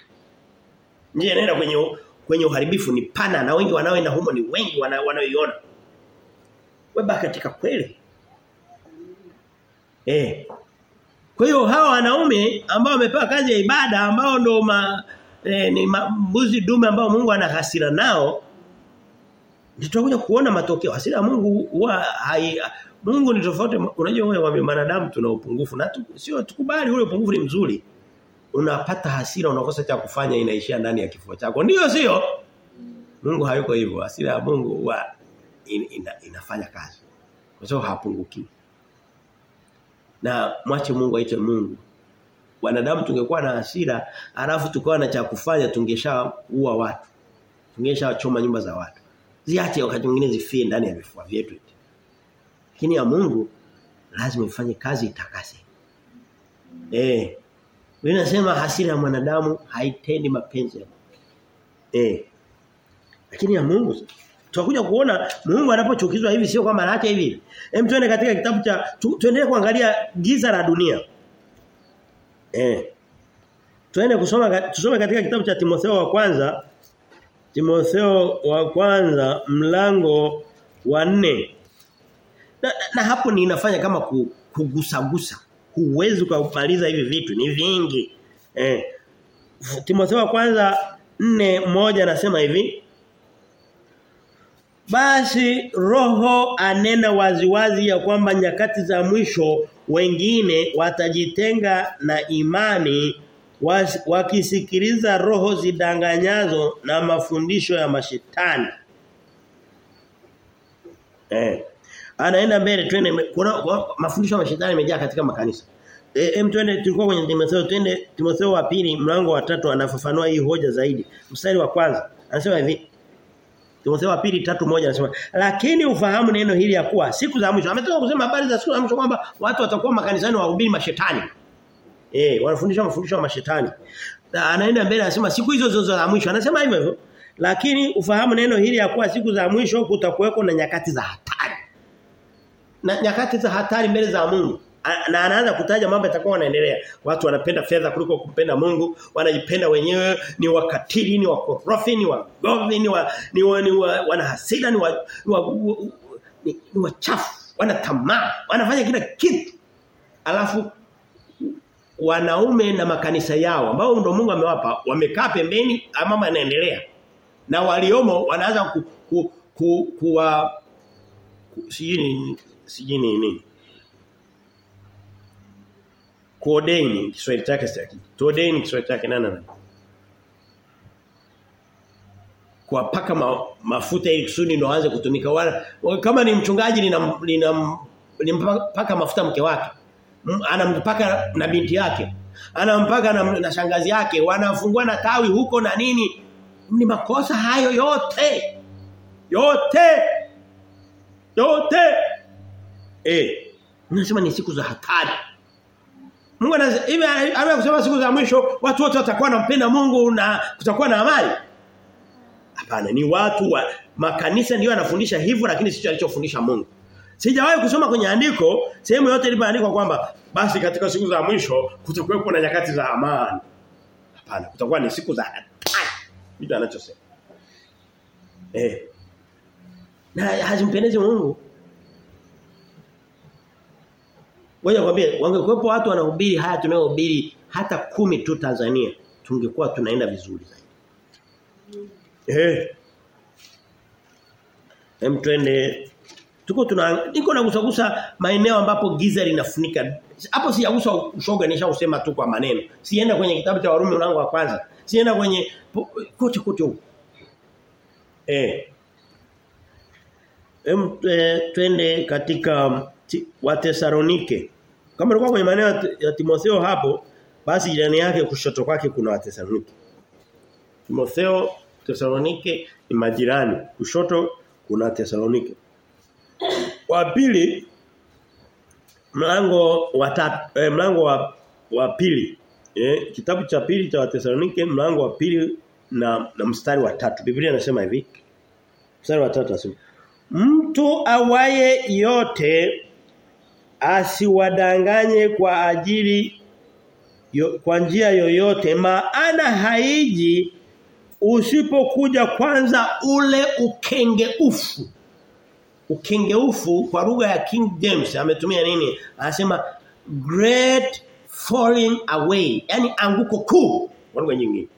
Njia inaenda kwenye kwenye uharibifu ni pana na wengi wanaoenda humo ni wengi wanaoiona. weba katika kweli. Eh. Kwa hiyo hawa wanaume ambao wamepewa kazi ya ibada ambao ndo ma, eh, ni mbuzi dume ambao Mungu ana hasira nao tutakuja kuona matokeo. Hasira ya Mungu huwa hai Mungu ni tofauti unajua wewe wa wanadamu tuna upungufu na tu, sio tukubali ule upungufu ni mzuri. Unapata hasira unakosa cha kufanya inaishia ndani ya kifua chako. Ndio sio? Mungu hayuko hivyo. Hasira ya Mungu huwa in, ina, inafanya kazi. Kwa sababu hapunguki. Na mwache Mungu aite Mungu. Wanadamu tungekuwa na hasira, alafu tukawa na cha kufanya tungeshaua watu. Tungeshachoma nyumba za watu. Ziache wakati mwingine zifie ndani ya vifua vyetu. Lakini ya Mungu lazima ifanye kazi itakase. Eh. Wewe unasema hasira ya mwanadamu haitendi mapenzi ya Mungu. Eh. Lakini ya Mungu tutakuja kuona Mungu anapochukizwa hivi sio kwamba anaacha hivi. Hem tuende katika kitabu cha tu, tuendelee kuangalia giza la dunia. Eh. Tuende kusoma tusome katika kitabu cha Timotheo wa kwanza Timotheo wa kwanza mlango wa nne na, na, hapo ninafanya inafanya kama kugusagusa. Huwezi kumaliza hivi vitu ni vingi. Eh. Timotheo wa kwanza nne moja anasema hivi basi roho anena waziwazi ya kwamba nyakati za mwisho wengine watajitenga na imani wakisikiliza roho zidanganyazo na mafundisho ya mashetani. Eh. Anaenda mbele twende kuna mafundisho ya mashetani yamejaa katika makanisa. Eh em twende tulikuwa kwenye Timotheo twende Timotheo wa pili mlango wa tatu anafafanua hii hoja zaidi. Mstari wa kwanza anasema hivi Timotheo wa pili tatu moja anasema lakini ufahamu neno hili ya kuwa siku za mwisho ametoka kusema habari za siku za mwisho kwamba watu watakuwa makanisani wahubiri mashetani. Eh wanafundisha mafundisho ya mashetani. Anaenda mbele anasema siku hizo zozo za mwisho anasema hivyo hivyo. Lakini ufahamu neno hili ya kuwa siku za mwisho kutakuweko na nyakati za hatari. Na nyakati za hatari mbele za Mungu. Na anaanza kutaja mambo yatakuwa yanaendelea. Watu wanapenda fedha kuliko kupenda Mungu, wanajipenda wenyewe, ni wakatili, ni wakorofi, ni wagomvi, ni wa, ni, wa, ni wa, wana hasira, ni wa, ni wa, ni wachafu, wana tamaa, wanafanya kila kitu. Alafu wanaume na makanisa yao ambao ndio Mungu amewapa wamekaa pembeni mama anaendelea. Na waliomo wanaanza ku, ku, ku, kuwa ku, sijini sijini nini kuordain Kiswahili chake sitaki. tuodeni Kiswahili chake nani nani? Kuwapaka ma, mafuta ili kusudi ndo aanze kutumika wala kama ni mchungaji lina lina mafuta mke wake. Anampaka na binti yake. Anampaka na, na shangazi yake, wanafungua na tawi huko na nini? Ni makosa hayo yote. Yote. Yote. Eh. Unasema ni siku za hatari. Mungu anasema kusema siku za mwisho watu wote watakuwa wanampenda Mungu na kutakuwa na amani. Hapana, ni watu wa makanisa ndio yanafundisha hivyo lakini sio alichofundisha Mungu. Sijawahi kusoma kwenye andiko sehemu yote ilipoandikwa kwamba basi katika siku za mwisho kutakuwa na nyakati za amani. Hapana, kutakuwa ni siku za hatari. Ndio anachosema. Eh. Na hazimpendezi Mungu. Ngoja nikwambie wangekuwepo watu wanahubiri haya tunayohubiri hata kumi tu Tanzania tungekuwa tunaenda vizuri zaidi. Eh. Hem twende tuko tuna niko nagusagusa maeneo ambapo giza linafunika. Hapo sijagusa ushoga nishausema tu kwa maneno. Sienda kwenye kitabu cha Warumi mlango wa kwanza. Sienda kwenye kote kote huko. Eh. Hem twende katika Watesalonike. Kama ulikuwa kwenye maneno ya Timotheo hapo, basi jirani yake kushoto kwake kuna Watesalonike. Timotheo, Tesalonike ni majirani. Kushoto kuna Tesalonike. Wa pili mlango wa eh, mlango wa wa pili. Eh, kitabu cha pili cha Watesalonike mlango wa pili na, na mstari wa tatu. Biblia inasema hivi. Mstari wa tatu nasema Mtu awaye yote asiwadanganye kwa ajili yo, kwa njia yoyote maana haiji usipokuja kwanza ule ukengeufu. Ukengeufu kwa lugha ya King James ametumia nini? Anasema great falling away yani anguko kuu kwa lugha nyingine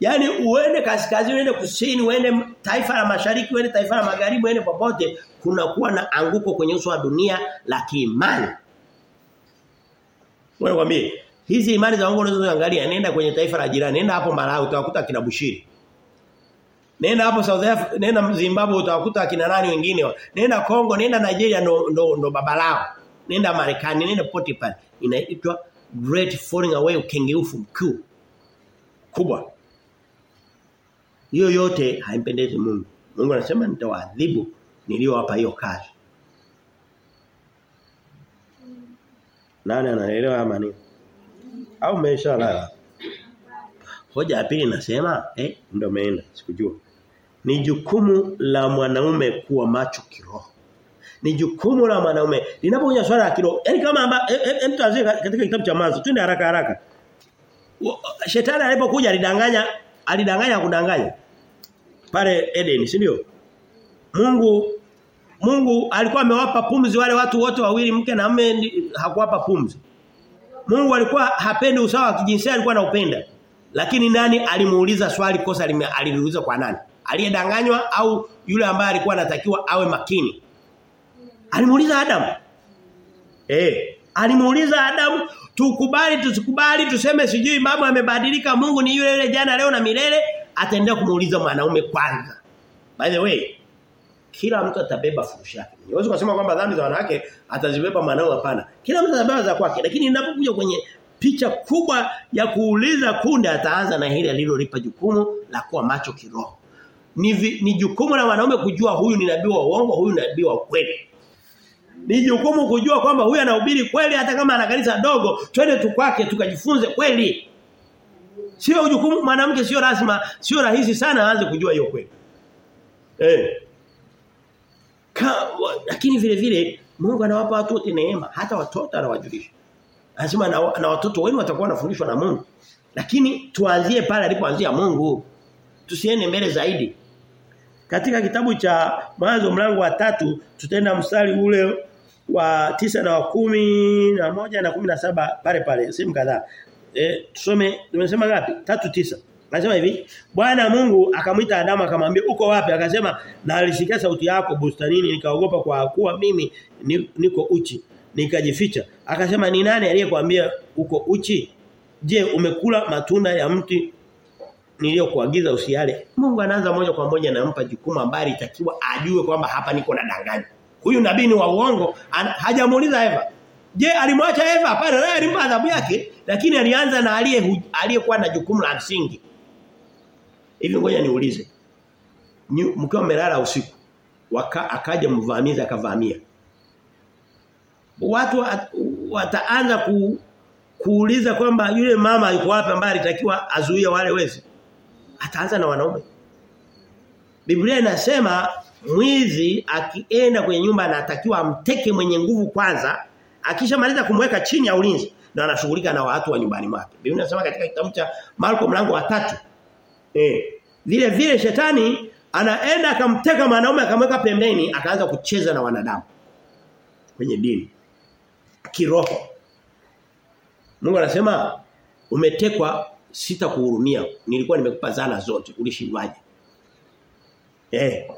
yani uende kaskazini uende kusini uende taifa la mashariki uende taifa la magharibi uende popote kuna kuwa na anguko kwenye uso wa dunia la kiimani. Wewe kwambie hizi imani za Mungu unazoangalia nenda kwenye taifa la jirani nenda hapo Malawi utakuta kina Bushiri. Nenda hapo South Africa, nenda Zimbabwe utakuta kina nani wengine. Nenda Kongo, nenda Nigeria ndo ndo, ndo baba lao. Nenda Marekani, nenda popote pale. Inaitwa great falling away ukengeufu mkuu. Kubwa. Hiyo yote haimpendezi Mungu. Mungu anasema nitawaadhibu niliowapa hiyo kazi. Nani anaelewa ama nini? Au umeshalala? Hoja ya pili nasema eh ndio umeenda sikujua. Ni jukumu la mwanaume kuwa macho kiroho. Ni jukumu la mwanaume. Linapokuja swala la kiroho, yani kama amba e, azika katika kitabu cha mwanzo, twende haraka haraka. Shetani alipokuja alidanganya, alidanganya kudanganya. Pale Eden, si ndio? Mungu Mungu alikuwa amewapa pumzi wale watu wote wawili mke na mume hakuwapa pumzi. Mungu alikuwa hapendi usawa wa kijinsia alikuwa anaupenda. Lakini nani alimuuliza swali kosa aliliuliza kwa nani? Aliyedanganywa au yule ambaye alikuwa anatakiwa awe makini? Alimuuliza Adam. Eh, alimuuliza Adam tukubali tusikubali tuseme sijui mambo yamebadilika Mungu ni yule yule jana leo na milele ataendelea kumuuliza mwanaume kwanza. By the way, kila mtu atabeba furusha yake. Niwezi kusema kwamba dhambi za wanawake atazibeba mwanaume hapana. Kila mtu atabeba za kwake lakini ninapokuja kwenye picha kubwa ya kuuliza kunde ataanza na hili alilolipa jukumu la kuwa macho kiroho. Ni, vi, ni jukumu la wanaume kujua huyu ni nabii wa uongo, huyu ni nabii wa kweli. Ni jukumu kujua kwamba huyu anahubiri kweli hata kama ana kanisa dogo, twende tu kwake tukajifunze kweli. Sio jukumu mwanamke sio lazima, sio rahisi sana aanze kujua hiyo kweli. Eh. Ka, wa, lakini vile vile Mungu anawapa watu wote neema, hata watoto anawajulisha. Anasema na, na watoto wenu watakuwa wanafundishwa na Mungu. Lakini tuanzie pale alipoanzia Mungu. Tusiende mbele zaidi. Katika kitabu cha Mwanzo mlango wa tatu tutaenda mstari ule wa tisa na wa kumi na moja na kumi na saba pale pale sehemu kadhaa. Eh tusome tumesema ngapi? Tatu tisa. Anasema hivi, Bwana Mungu akamwita Adamu akamwambia uko wapi? Akasema na alisikia sauti yako bustanini nikaogopa kwa kuwa mimi niko uchi nikajificha. Akasema ni nani aliyekwambia uko uchi? Je, umekula matunda ya mti niliyokuagiza usiale? Mungu anaanza moja kwa moja anampa jukumu ambalo itakiwa ajue kwamba hapa niko na danganya. Huyu nabii ni wa uongo, hajamuuliza Eva. Je, alimwacha Eva? Hapana, naye alimpa adhabu yake, lakini alianza na aliye aliyekuwa na jukumu la msingi. Hivi ngoja niulize. Mkiwa mmelala usiku, waka, akaja mvamizi akavamia watu wataanza ku, kuuliza kwamba yule mama yuko wapi ambaye alitakiwa azuie wale wezi. Ataanza na wanaume. Biblia inasema mwizi akienda kwenye nyumba anatakiwa amteke mwenye nguvu kwanza, akishamaliza kumweka chini ya ulinzi na anashughulika na watu wa nyumbani mwake. Biblia inasema katika kitabu cha Marko mlango wa tatu Eh, vile vile shetani anaenda akamteka mwanaume akamweka pembeni akaanza kucheza na wanadamu kwenye dini kiroho. Mungu anasema umetekwa sitakuhurumia. Nilikuwa nimekupa zana zote, ulishindwaje? Eh.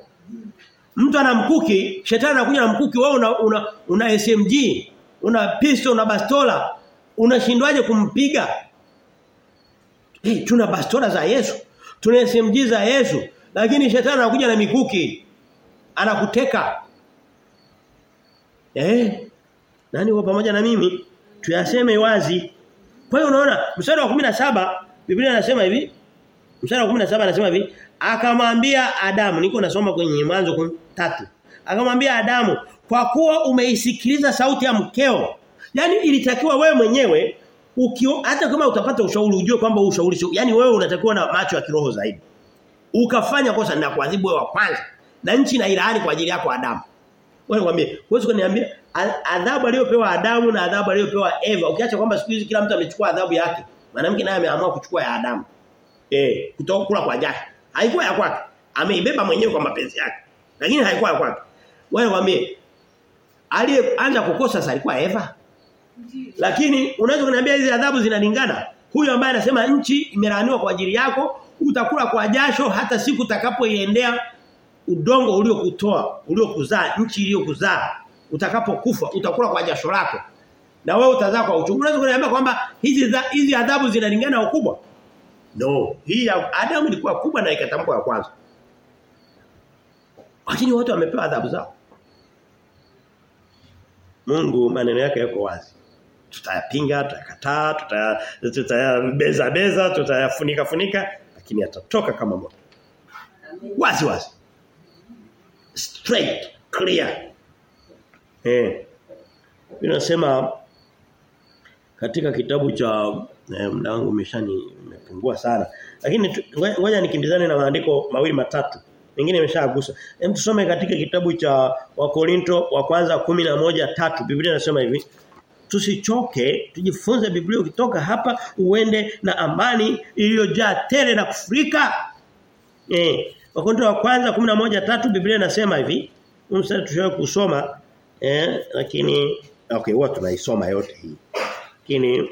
Mtu ana mkuki, shetani anakuja na mkuki wewe una, una una SMG, una pistol, una bastola. Unashindwaje kumpiga? hey, tuna bastola za Yesu. Tuna SMG za Yesu. Lakini shetani anakuja na mikuki. Anakuteka. Eh? Nani wapo pamoja na mimi? Tuyaseme wazi. Kwa hiyo unaona mstari wa 17 Biblia inasema hivi. Mstari wa 17 anasema hivi, akamwambia Adamu, niko nasoma kwenye mwanzo tatu. Akamwambia Adamu, kwa kuwa umeisikiliza sauti ya mkeo. yani ilitakiwa wewe mwenyewe ukio hata kama utapata ushauri ujue kwamba ushauri sio. Yaani wewe unatakiwa na macho ya kiroho zaidi. Ukafanya kosa na kuadhibu wewe wa kwanza. Na nchi na ilaani kwa ajili yako Adamu. Wewe niambie, huwezi kuniambia adhabu aliyopewa Adamu na adhabu aliyopewa Eva. Ukiacha kwamba siku hizi kila mtu amechukua adhabu yake. Mwanamke naye ameamua kuchukua ya Adamu. Eh, kutoka kula kwa jasho. Haikuwa ya kwake. Ameibeba mwenyewe kwa mapenzi yake. Lakini haikuwa ya kwake. Wewe mwambie aliyeanza kukosa sasa alikuwa Eva. Lakini unaweza kuniambia hizi adhabu zinalingana? Huyu ambaye anasema nchi imelaaniwa kwa ajili yako, utakula kwa jasho hata siku utakapoiendea udongo uliokutoa, uliokuzaa, nchi iliyokuzaa, utakapokufa utakula kwa jasho lako. Na wewe utazaa kwa uchungu. Unaweza kuniambia kwamba hizi hizi adhabu zinalingana ukubwa? No, hii Adamu ilikuwa kubwa na ikatamkwa ya kwanza. Lakini watu wamepewa adhabu zao. Mungu maneno yake yako wazi. Tutayapinga, tutakataa, tutayabeza beza, tutayafunika funika, lakini atatoka kama moto. Wazi wazi. Straight, clear. Eh. Ninasema katika kitabu cha eh, mlango umeshani umepungua sana. Lakini ngoja nikimbizane na maandiko mawili matatu. Mengine imeshagusa. Hem tusome katika kitabu cha Wakorinto wa kwanza moja tatu Biblia inasema hivi. Tusichoke, tujifunze Biblia ukitoka hapa uende na amani iliyojaa tele na kufurika. Eh, Wakorinto wa kwanza moja tatu Biblia inasema hivi. Mstari tushawahi kusoma eh lakini okay huwa tunaisoma yote hii. Lakini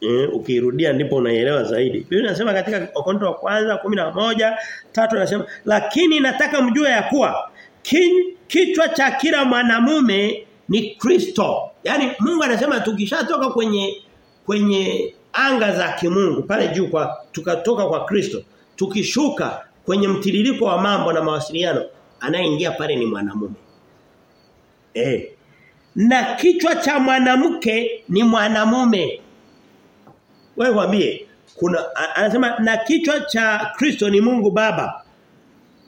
eh, ukirudia ndipo unaielewa zaidi. Biblia inasema katika Wakorintho wa kwanza moja tatu anasema lakini nataka mjue ya kuwa kin, kichwa cha kila mwanamume ni Kristo. Yaani Mungu anasema tukishatoka kwenye kwenye anga za kimungu pale juu kwa tukatoka kwa Kristo tukishuka kwenye mtiririko wa mambo na mawasiliano anayeingia pale ni mwanamume. Eh. Na kichwa cha mwanamke ni mwanamume. Wewe waambie kuna anasema na kichwa cha Kristo ni Mungu Baba.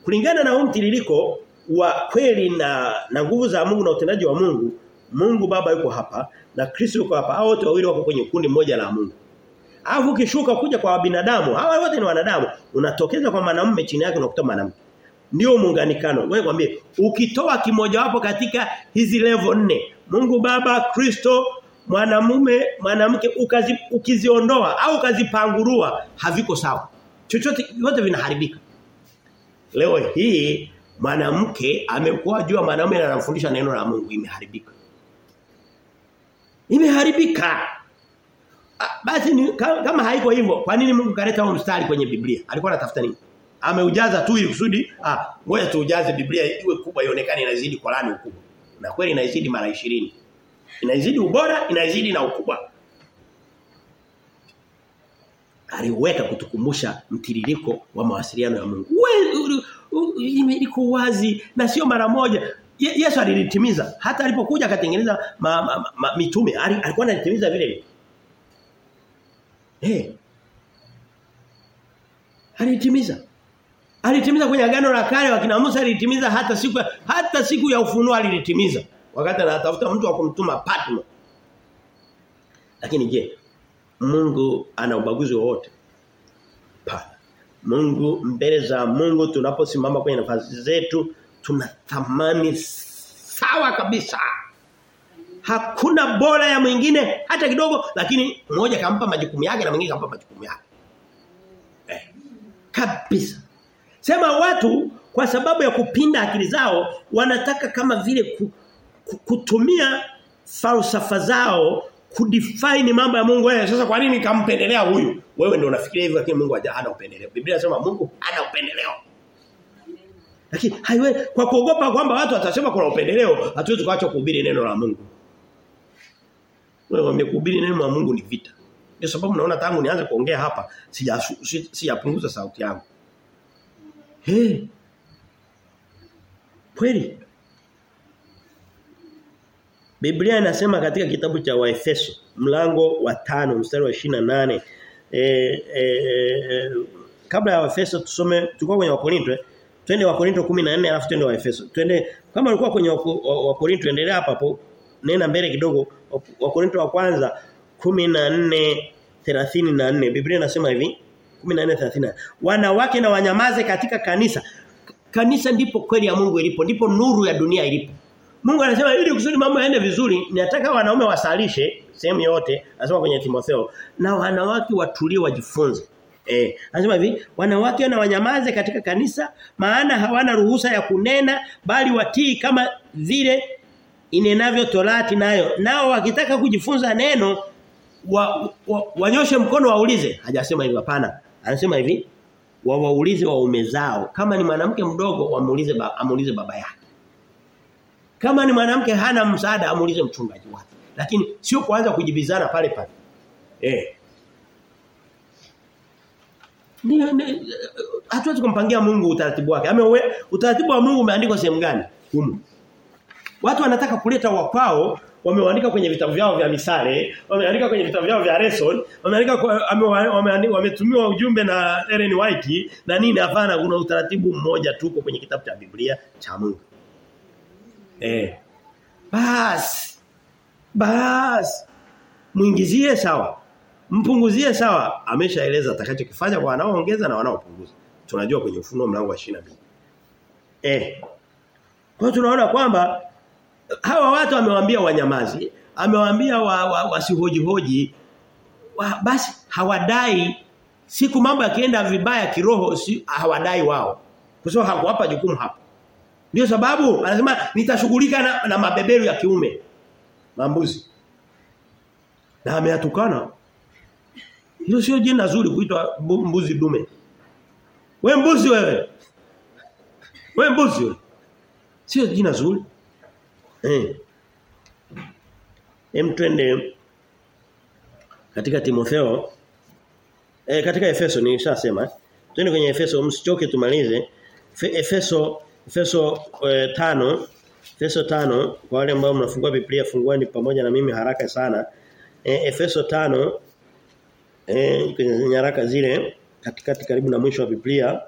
Kulingana na huu mtiririko wa kweli na na nguvu za Mungu na utendaji wa Mungu, Mungu Baba yuko hapa na Kristo yuko hapa. Hao wote wawili wako kwenye kundi moja la Mungu. Alafu ukishuka kuja kwa binadamu, hawa wote ni wanadamu, unatokeza kwa mwanamume chini yake unakuta mwanamke. Ndio muunganikano. Wewe kwambie ukitoa kimoja wapo katika hizi level nne, Mungu Baba, Kristo, mwanamume, mwanamke ukazi, ukiziondoa au ukazipangurua haviko sawa. Chochote yote vinaharibika. Leo hii mwanamke amekuwa jua mwanamume na anafundisha neno la Mungu imeharibika. Imeharibika. Basi ni, kama haiko hivyo, kwa nini Mungu kaleta huo mstari kwenye Biblia? Alikuwa anatafuta nini? Ameujaza tu ili kusudi ah ngoja tuujaze Biblia iwe kubwa ionekane inazidi Qur'ani ukubwa. Na kweli inazidi mara 20. Inazidi ubora, inaizidi na ukubwa. Aliweka kutukumbusha mtiririko wa mawasiliano ya Mungu. Wewe iko wazi na sio mara moja. Yesu alilitimiza hata alipokuja akatengeneza mitume alikuwa analitimiza vile. Eh. Alitimiza. Alitimiza kwenye agano la kale wakina Musa alitimiza hata siku hata siku ya ufunuo alilitimiza. Wakati anatafuta mtu wa kumtuma Patmo. Lakini je, Mungu ana ubaguzi? Pana. Mungu mbele za Mungu tunaposimama kwenye nafasi zetu tunathamani sawa kabisa. Hakuna bora ya mwingine hata kidogo lakini mmoja kampa majukumu yake na mwingine kampa majukumu yake. Eh. Kabisa. Sema watu kwa sababu ya kupinda akili zao wanataka kama vile ku, kutumia falsafa zao kudefine mambo ya Mungu. Wewe sasa kwa nini kampendelea huyu? Wewe ndio unafikiria hivyo lakini Mungu hana upendeleo. Biblia inasema Mungu hana upendeleo. Lakini haiwe kwa kuogopa kwamba watu watasema kuna upendeleo hatuwezi kuacha kuhubiri neno la Mungu. Wewe umekuhubiri neno la Mungu ni vita. Ndio sababu naona tangu nianze kuongea hapa sijapunguza sauti yangu. Hey. Kweli. Biblia inasema katika kitabu cha Waefeso mlango wa tano mstari wa 28 eh e, kabla ya Waefeso tusome tulikuwa kwenye Wakorinto eh? twende Wakorinto 14 alafu twende Waefeso. Twende kama ulikuwa kwenye Wakorinto endelea hapa hapo nenda mbele kidogo. Wakorinto wa kwanza 14 34 Biblia inasema hivi 14:34 wanawake na wanyamaze katika kanisa. Kanisa ndipo kweli ya Mungu ilipo ndipo nuru ya dunia ilipo Mungu anasema ili kusudi mambo yaende vizuri nataka wanaume wasalishe sehemu yote anasema kwenye Timotheo na wanawake watulie wajifunze. Eh anasema hivi wanawake na wanyamaze katika kanisa maana hawana ruhusa ya kunena bali watii kama vile inenavyo torati nayo. Nao wakitaka kujifunza neno wa, wa, wanyoshe mkono waulize. Hajasema hivyo hapana. Anasema hivi wawaulize waume zao. Kama ni mwanamke mdogo wamuulize ba, baba yake kama ni mwanamke hana msaada amuulize mchungaji wake lakini sio kuanza kujibizana pale pale eh hatuwezi kumpangia Mungu utaratibu wake. Ame utaratibu wa Mungu umeandikwa sehemu gani? Humu. Watu wanataka kuleta wakwao, wameandika kwenye vitabu vyao vya misale, wameandika kwenye vitabu vyao vya lesson, wameandika wametumiwa wame ujumbe na Ellen White na nini hapana kuna utaratibu mmoja tuko kwenye kitabu cha Biblia cha Mungu. Eh. Bas. Bas. Muingizie sawa. Mpunguzie sawa. Ameshaeleza atakachokifanya kwa wanaoongeza na wanaopunguza. Tunajua kwenye ufunuo mlango wa 22. Eh. Kwa tunaona kwamba hawa watu amewambia wanyamazi, amewaambia wa, wa, wasihoji hoji wa, basi hawadai siku mambo yakienda vibaya kiroho si, hawadai wao. Kwa sababu hakuwapa jukumu hapo. Ndio sababu anasema nitashughulika na, na mabeberu ya kiume. Mambuzi. Na ameatukana Hilo sio jina zuri kuitwa mbuzi dume. We mbuzi wewe. We mbuzi wewe. Sio jina zuri. Eh. Hem twende katika Timotheo eh katika Efeso nilishasema. Twende kwenye Efeso msichoke tumalize. Efeso Efeso e, tano Efeso tano kwa wale ambao mnafungua Biblia funguani pamoja na mimi haraka sana. E, Efeso tano eh kwenye nyaraka zile katikati karibu na mwisho wa Biblia.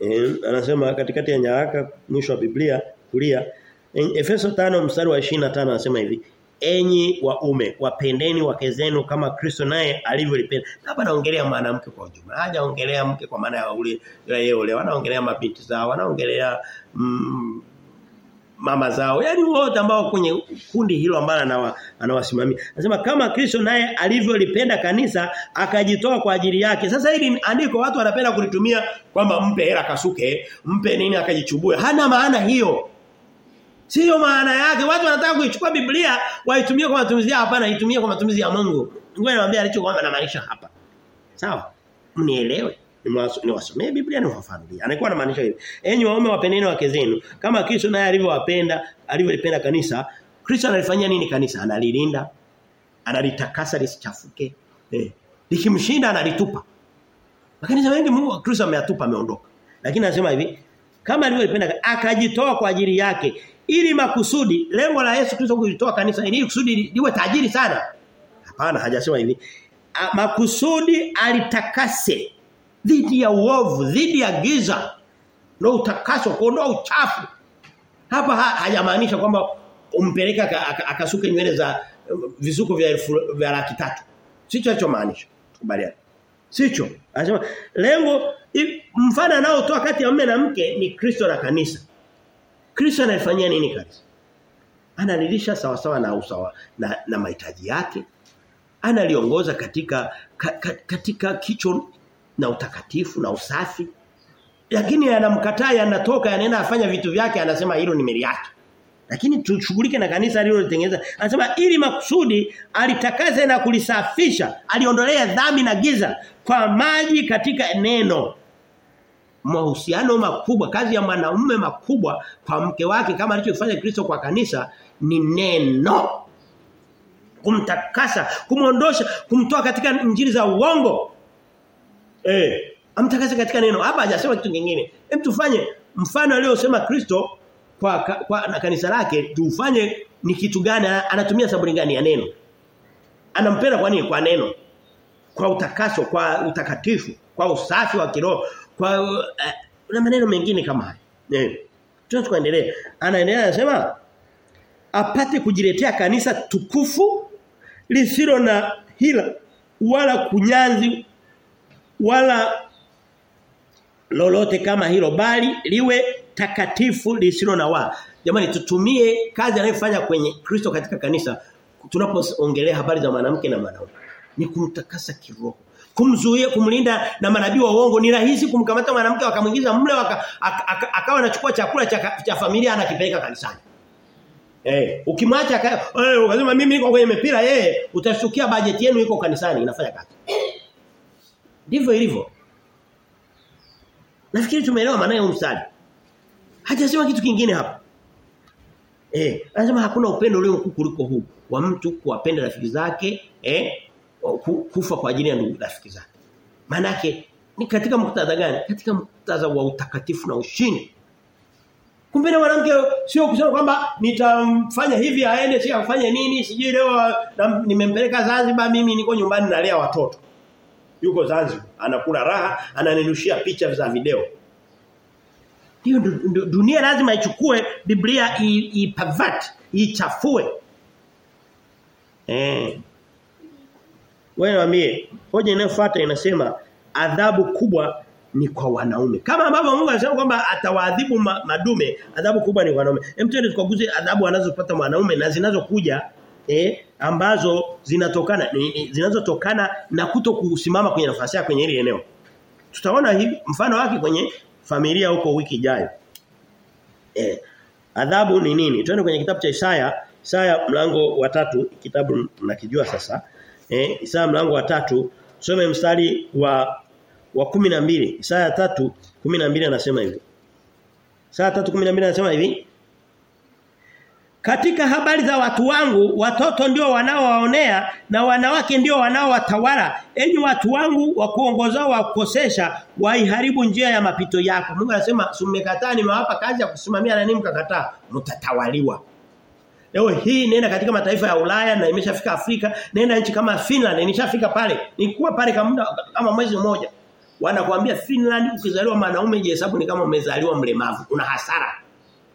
Eh anasema katikati ya nyaraka mwisho wa Biblia kulia. E, Efeso tano mstari wa 25 anasema hivi enyi waume wapendeni wake zenu kama Kristo naye alivyolipenda. Hapa naongelea mwanamke kwa ujumla. Hajaongelea mke kwa maana ya ule yeye ule wanaongelea mabinti zao wanaongelea mm, mama zao. Yaani wote ambao kwenye kundi hilo ambalo anawa, anawasimamia. Anasema kama Kristo naye alivyolipenda kanisa akajitoa kwa ajili yake. Sasa hili andiko watu wanapenda kulitumia kwamba mpe hela kasuke mpe nini akajichubue. Hana maana hiyo Sio maana yake watu wanataka kuichukua Biblia waitumie kwa matumizi yao hapana itumie kwa matumizi ya Mungu. Ngoja niwaambie alichokuwa anamaanisha hapa. Sawa? Mnielewe. Niwasomee Biblia niwafafanulie. Anakuwa anamaanisha hivi. Enyi waume wapendeni wake zenu kama Kristo naye alivyowapenda, alivyolipenda kanisa. Kristo analifanyia nini kanisa? Analilinda. Analitakasa lisichafuke. Eh. Likimshinda analitupa. Makanisa mengi Mungu Kristo ameyatupa ameondoka. Lakini anasema hivi, kama alivyolipenda akajitoa kwa ajili yake ili makusudi lengo la Yesu Kristo kulitoa kanisa ili kusudi liwe tajiri sana. Hapana hajasema hivi. Makusudi alitakase dhidi ya uovu, dhidi ya giza. Ndio utakaso kuondoa uchafu. Hapa ha, hajamaanisha kwamba umpeleka akasuke nywele za visuko vya elfu vya laki tatu. Sicho alichomaanisha. Tukubaliane. Sicho. Anasema lengo mfano anaotoa kati ya mume na mke ni Kristo na kanisa. Kristo anaifanyia nini kazi? Analilisha sawa sawa na usawa na, na mahitaji yake. Analiongoza katika ka, ka, katika kicho na utakatifu na usafi. Lakini anamkataa yanatoka yanaenda afanya vitu vyake anasema hilo ni yake. Lakini tushughulike na kanisa alilotengeneza. Anasema ili makusudi alitakaze na kulisafisha, aliondolea dhambi na giza kwa maji katika neno. Mahusiano makubwa, kazi ya mwanaume makubwa kwa mke wake kama alichofanya Kristo kwa kanisa ni neno. Kumtakasa, kumondosha, kumtoa katika njiri za uongo. Eh, amtakase katika neno. Hapa hajasema kitu kingine. Hem tufanye mfano aliyosema Kristo kwa, kwa na kanisa lake tufanye ni kitu gani anatumia sabuni gani ya neno anampenda kwa nini kwa neno kwa utakaso kwa utakatifu kwa usafi wa kiroho kwa uh, na maneno mengine kama haya eh tuendelee anaendelea anasema apate kujiletea kanisa tukufu lisilo na hila wala kunyanzi wala lolote kama hilo bali liwe takatifu lisilo na wa. Jamani tutumie kazi anayofanya kwenye Kristo katika kanisa tunapoongelea habari za mwanamke na mwanaume. Ni kumtakasa kiroho. Kumzuia kumlinda na manabii wa uongo ni rahisi kumkamata mwanamke wakamuingiza mle waka, akawa anachukua chakula cha, cha familia anakipeleka kanisani. Eh, hey, ukimwacha eh ukasema mimi niko kwenye mipira hey, utashukia bajeti yenu iko kanisani inafanya kazi. Ndivyo ilivyo. Nafikiri tumeelewa maana ya mstari. Hajasema kitu kingine hapa. Eh, anasema hakuna upendo ulio kuliko huu wa mtu kuwapenda rafiki zake, eh, kufa kwa ajili ya ndugu rafiki zake. Maana ni katika muktadha gani? Katika muktadha wa utakatifu na ushindi. Kumbe na mwanamke sio kusema kwamba nitamfanya hivi aende si afanye nini sijui leo nimempeleka Zanzibar mimi niko nyumbani nalea watoto. Yuko Zanzibar anakula raha ananirushia picha za video. Hiyo dunia lazima ichukue Biblia ipavati ichafue. Eh. Wewe niambie, hoja inayofuata inasema adhabu kubwa ni kwa wanaume. Kama ambavyo Mungu anasema kwamba atawaadhibu ma, madume, adhabu kubwa ni kwa wanaume. Hem twende tukaguze adhabu anazopata mwanaume na zinazokuja eh ambazo zinatokana zinazotokana na kuto kusimama kwenye nafasi yake kwenye hili eneo. Tutaona hivi mfano wake kwenye familia huko wiki ijayo. Eh adhabu ni nini? Twende kwenye kitabu cha Isaya, Isaya mlango wa tatu, kitabu mnakijua sasa. Eh Isaya mlango wa tatu, tusome mstari wa wa 12 Isaya 3:12 anasema hivi. Isaya 3:12 anasema hivi. Katika habari za watu wangu watoto ndio wanaowaonea na wanawake ndio wanaowatawala. Enyi watu wangu wa kuongozao wa kukosesha waiharibu njia ya mapito yako. Mungu anasema sumekataa nimewapa kazi ya kusimamia na nini mkakataa. Mtatawaliwa Leo hii nenda katika mataifa ya Ulaya na imeshafika Afrika nenda nchi kama Finland nishafika pale. Nilikuwa pale kama kama mwezi mmoja. Wanakuambia Finland ukizaliwa mwanaume jihesabu ni kama umezaliwa mlemavu. Una hasara.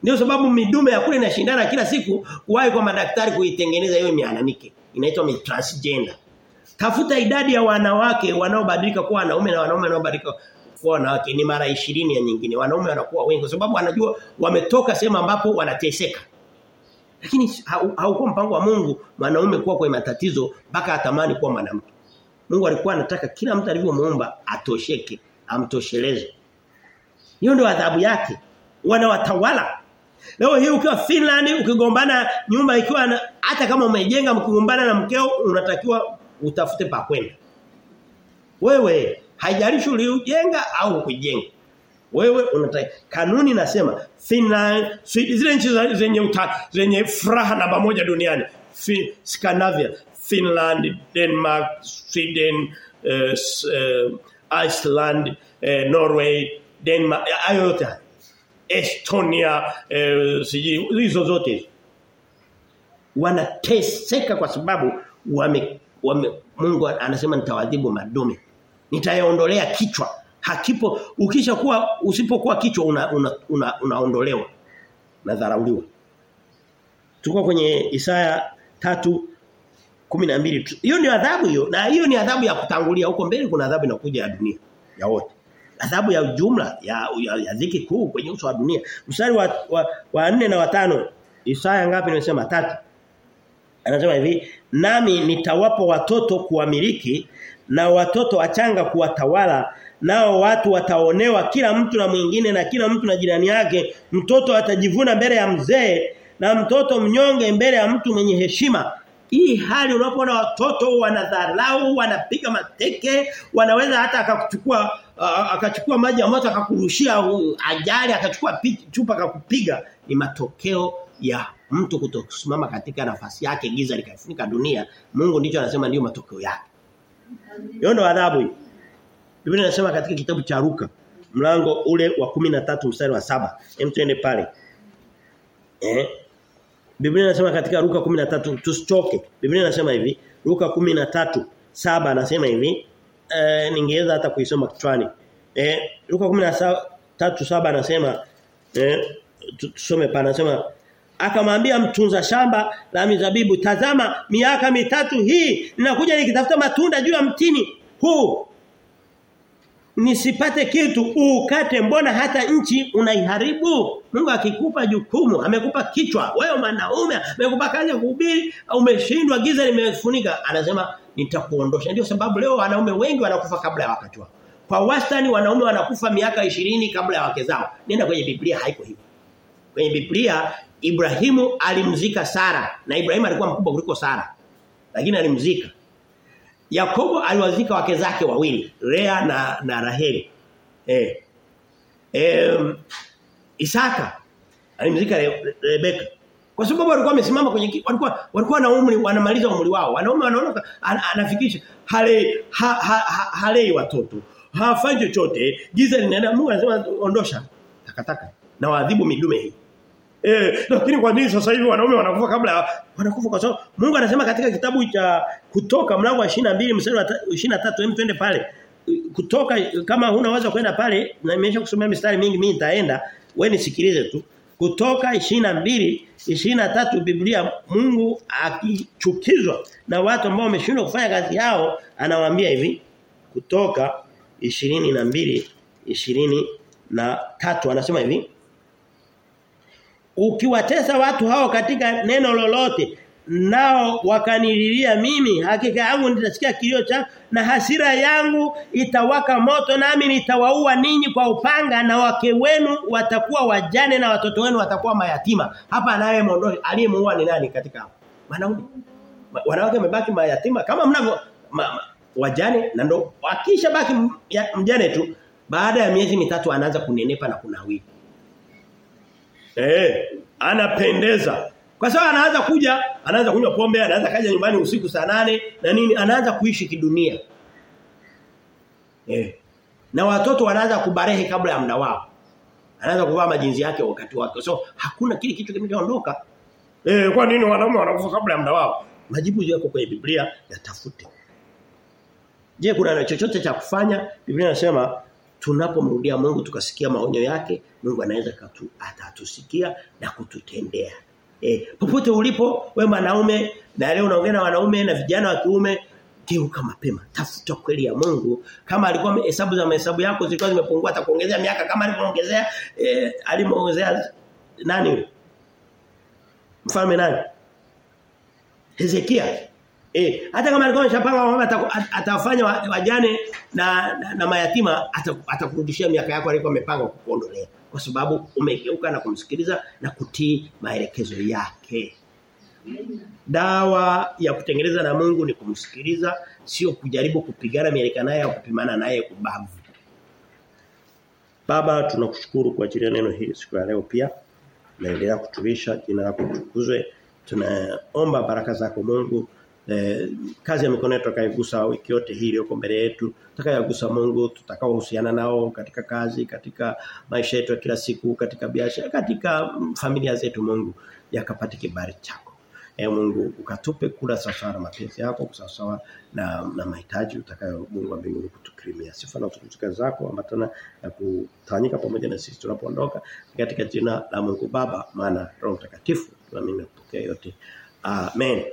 Ndio sababu midume ya kule inashindana kila siku kuwahi kwa madaktari kuitengeneza hiyo mianamke inaitwa transgender. Tafuta idadi ya wanawake wanaobadilika kuwa wanaume na wanaume wanaobadilika kuwa wanawake. Ni mara 20 ya nyingine. Wanaume wanakuwa wengi kwa sababu wanajua wametoka sehemu ambapo wanateseka lakini haukuwa mpango wa Mungu mwanaume kuwa kwa matatizo mpaka atamani kuwa mwanamke Mungu alikuwa anataka kila mtu alivyomuumba atosheke, amtosheleze. Hiyo ndio adhabu yake. Wanawatawala. Leo hii ukiwa Finland ukigombana nyumba ikiwa na, hata kama umejenga mkigombana na mkeo unatakiwa utafute pa kwenda. Wewe haijalishi uliujenga au kujenga. Wewe unataka kanuni nasema Finland zile nchi zenye uta, zenye furaha namba moja duniani. fin, Scandinavia, Finland, Denmark, Sweden, uh, uh, Iceland, uh, Norway, Denmark, hayo yote. Estonia, uh, hizo zote. Wanateseka kwa sababu wame, wame Mungu anasema nitawadhibu madume. Nitayaondolea kichwa. Hakipo. Ukisha kuwa usipokuwa kichwa unaondolewa una, una, una, na. Tuko kwenye Isaya 3:12 hiyo ndio adhabu hiyo na hiyo ni adhabu ya kutangulia. Huko mbele kuna adhabu inakuja ya dunia ya wote. Adhabu ya jumla ya ya, ya dhiki kuu kwenye uso wa dunia. Mstari wa wa, wa nne na watano Isaya ngapi nimesema tatu. Anasema hivi nami nitawapa watoto kuwamiliki na watoto wachanga kuwatawala nao watu wataonewa kila mtu na mwingine na kila mtu na jirani yake mtoto atajivuna mbele ya mzee na mtoto mnyonge mbele ya mtu mwenye heshima hii hali unapoona watoto wanadharau, wanapiga mateke, wanaweza hata akakuchukua uh, akachukua maji ya moto akakurushia uh, ajali, akachukua chupa akakupiga ni matokeo ya mtu kutokusimama katika nafasi yake giza likafunika dunia. Mungu ndicho anasema ndio matokeo yake. Yondo adhabu hii. Biblia inasema katika kitabu cha Luka mlango ule wa 13 mstari wa saba Hem tuende pale. Eh? Biblia inasema katika Luka 13 tusichoke. Biblia inasema hivi, Luka 13 saba anasema hivi, eh ningeweza hata kuisoma kichwani. Eh Luka 13 saba anasema eh tusome pale anasema akamwambia mtunza shamba la mizabibu tazama miaka mitatu hii ninakuja nikitafuta matunda juu ya mtini huu nisipate kitu ukate mbona hata nchi unaiharibu? Mungu akikupa jukumu amekupa kichwa. Wewe mwanaume amekupa kazi ya kuhubiri umeshindwa giza limefunika. Anasema nitakuondosha. Ndio sababu leo wanaume wengi wanakufa kabla ya wakati wao. Kwa wastani wanaume wanakufa miaka ishirini kabla ya wake zao. Nenda kwenye Biblia haiko hivyo. Kwenye Biblia Ibrahimu alimzika Sara na Ibrahimu alikuwa mkubwa kuliko Sara lakini alimzika Yakobo aliwazika wake zake wawili, Lea na na Raheli. Eh. eh Isaka alimzika Re, Rebeka. Kwa sababu walikuwa wamesimama kwenye walikuwa walikuwa na umri wanamaliza umri wao. Wanaume wanaona anafikisha hale ha, ha, ha, halei watoto. Hafanyi chochote. Giza linaenda Mungu anasema ondosha takataka na waadhibu midume hii. Eh, lakini kwa nini sasa hivi wanaume wanakufa kabla wanakufa kwa sababu Mungu anasema katika kitabu cha kutoka mlango wa 22 mstari wa 23 hem twende pale. Kutoka kama huna uwezo kwenda pale na nimesha kusomea mistari mingi mimi nitaenda wewe nisikilize tu. Kutoka 22 23 Biblia Mungu akichukizwa na watu ambao wameshindwa kufanya kazi yao anawaambia hivi kutoka 22 20 na tatu anasema hivi ukiwatesa watu hao katika neno lolote nao wakanililia mimi hakika yangu nitasikia kilio cha na hasira yangu itawaka moto nami nitawaua ninyi kwa upanga na wake wenu watakuwa wajane na watoto wenu watakuwa mayatima. Hapa naye mondoi aliyemuua ni nani katika wanaume? Wanawake wamebaki mayatima kama mnavyo wajane na ndo akisha baki mjane tu baada ya miezi mitatu anaanza kunenepa na kunawiri Eh, anapendeza. Kwa sababu anaanza kuja, anaanza kunywa pombe, anaanza kaja nyumbani usiku saa nane na nini, anaanza kuishi kidunia. Eh. Na watoto wanaanza kubarehe kabla ya muda wao. Anaanza kuvaa majinzi yake wakati wake. So hakuna kile kitu kimeondoka. Eh, kwa nini wanaume wanakufa kabla ya muda wao? Majibu yako kwenye Biblia yatafute. Je, kuna chochote cha kufanya? Biblia inasema tunapomrudia Mungu tukasikia maonyo yake Mungu anaweza atatusikia na kututendea. Eh popote ulipo we wanaume na leo unaongea na wanaume na vijana wa kiume geuka mapema tafuta kweli ya Mungu. Kama alikuwa hesabu za mahesabu yako zilikuwa zimepungua atakuongezea miaka. Kama alivyoongezea eh, alimuongezea nani? Mfalme nani? Hezekia Eh, hata kama alikuwa ameshapanga mama atawafanya wajane na, na, na mayatima atakurudishia miaka yako alikuwa amepanga kukuondolea kwa sababu umegeuka na kumsikiliza na kutii maelekezo yake. Dawa ya kutengeneza na Mungu ni kumsikiliza sio kujaribu kupigana mieleka naye au kupimana naye kubavu. Baba tunakushukuru kwa ajili ya neno hili siku ya leo pia. Naendelea kutulisha jina lako litukuzwe. Tunaomba baraka zako Mungu eh, kazi ya mikono yetu kaigusa wiki yote hii iliyoko mbele yetu tutakayogusa Mungu tutakaohusiana nao katika kazi katika maisha yetu ya kila siku katika biashara katika familia zetu Mungu yakapate kibali chako. E Mungu ukatupe kula sawa na mapenzi yako kusawa na na mahitaji utakayo Mungu wa mbinguni kutukirimia. Sifa na utukufu zako ambatana na kutawanyika pamoja na sisi tunapoondoka katika jina la Mungu Baba maana Roho Mtakatifu tunaamini kupokea yote. Amen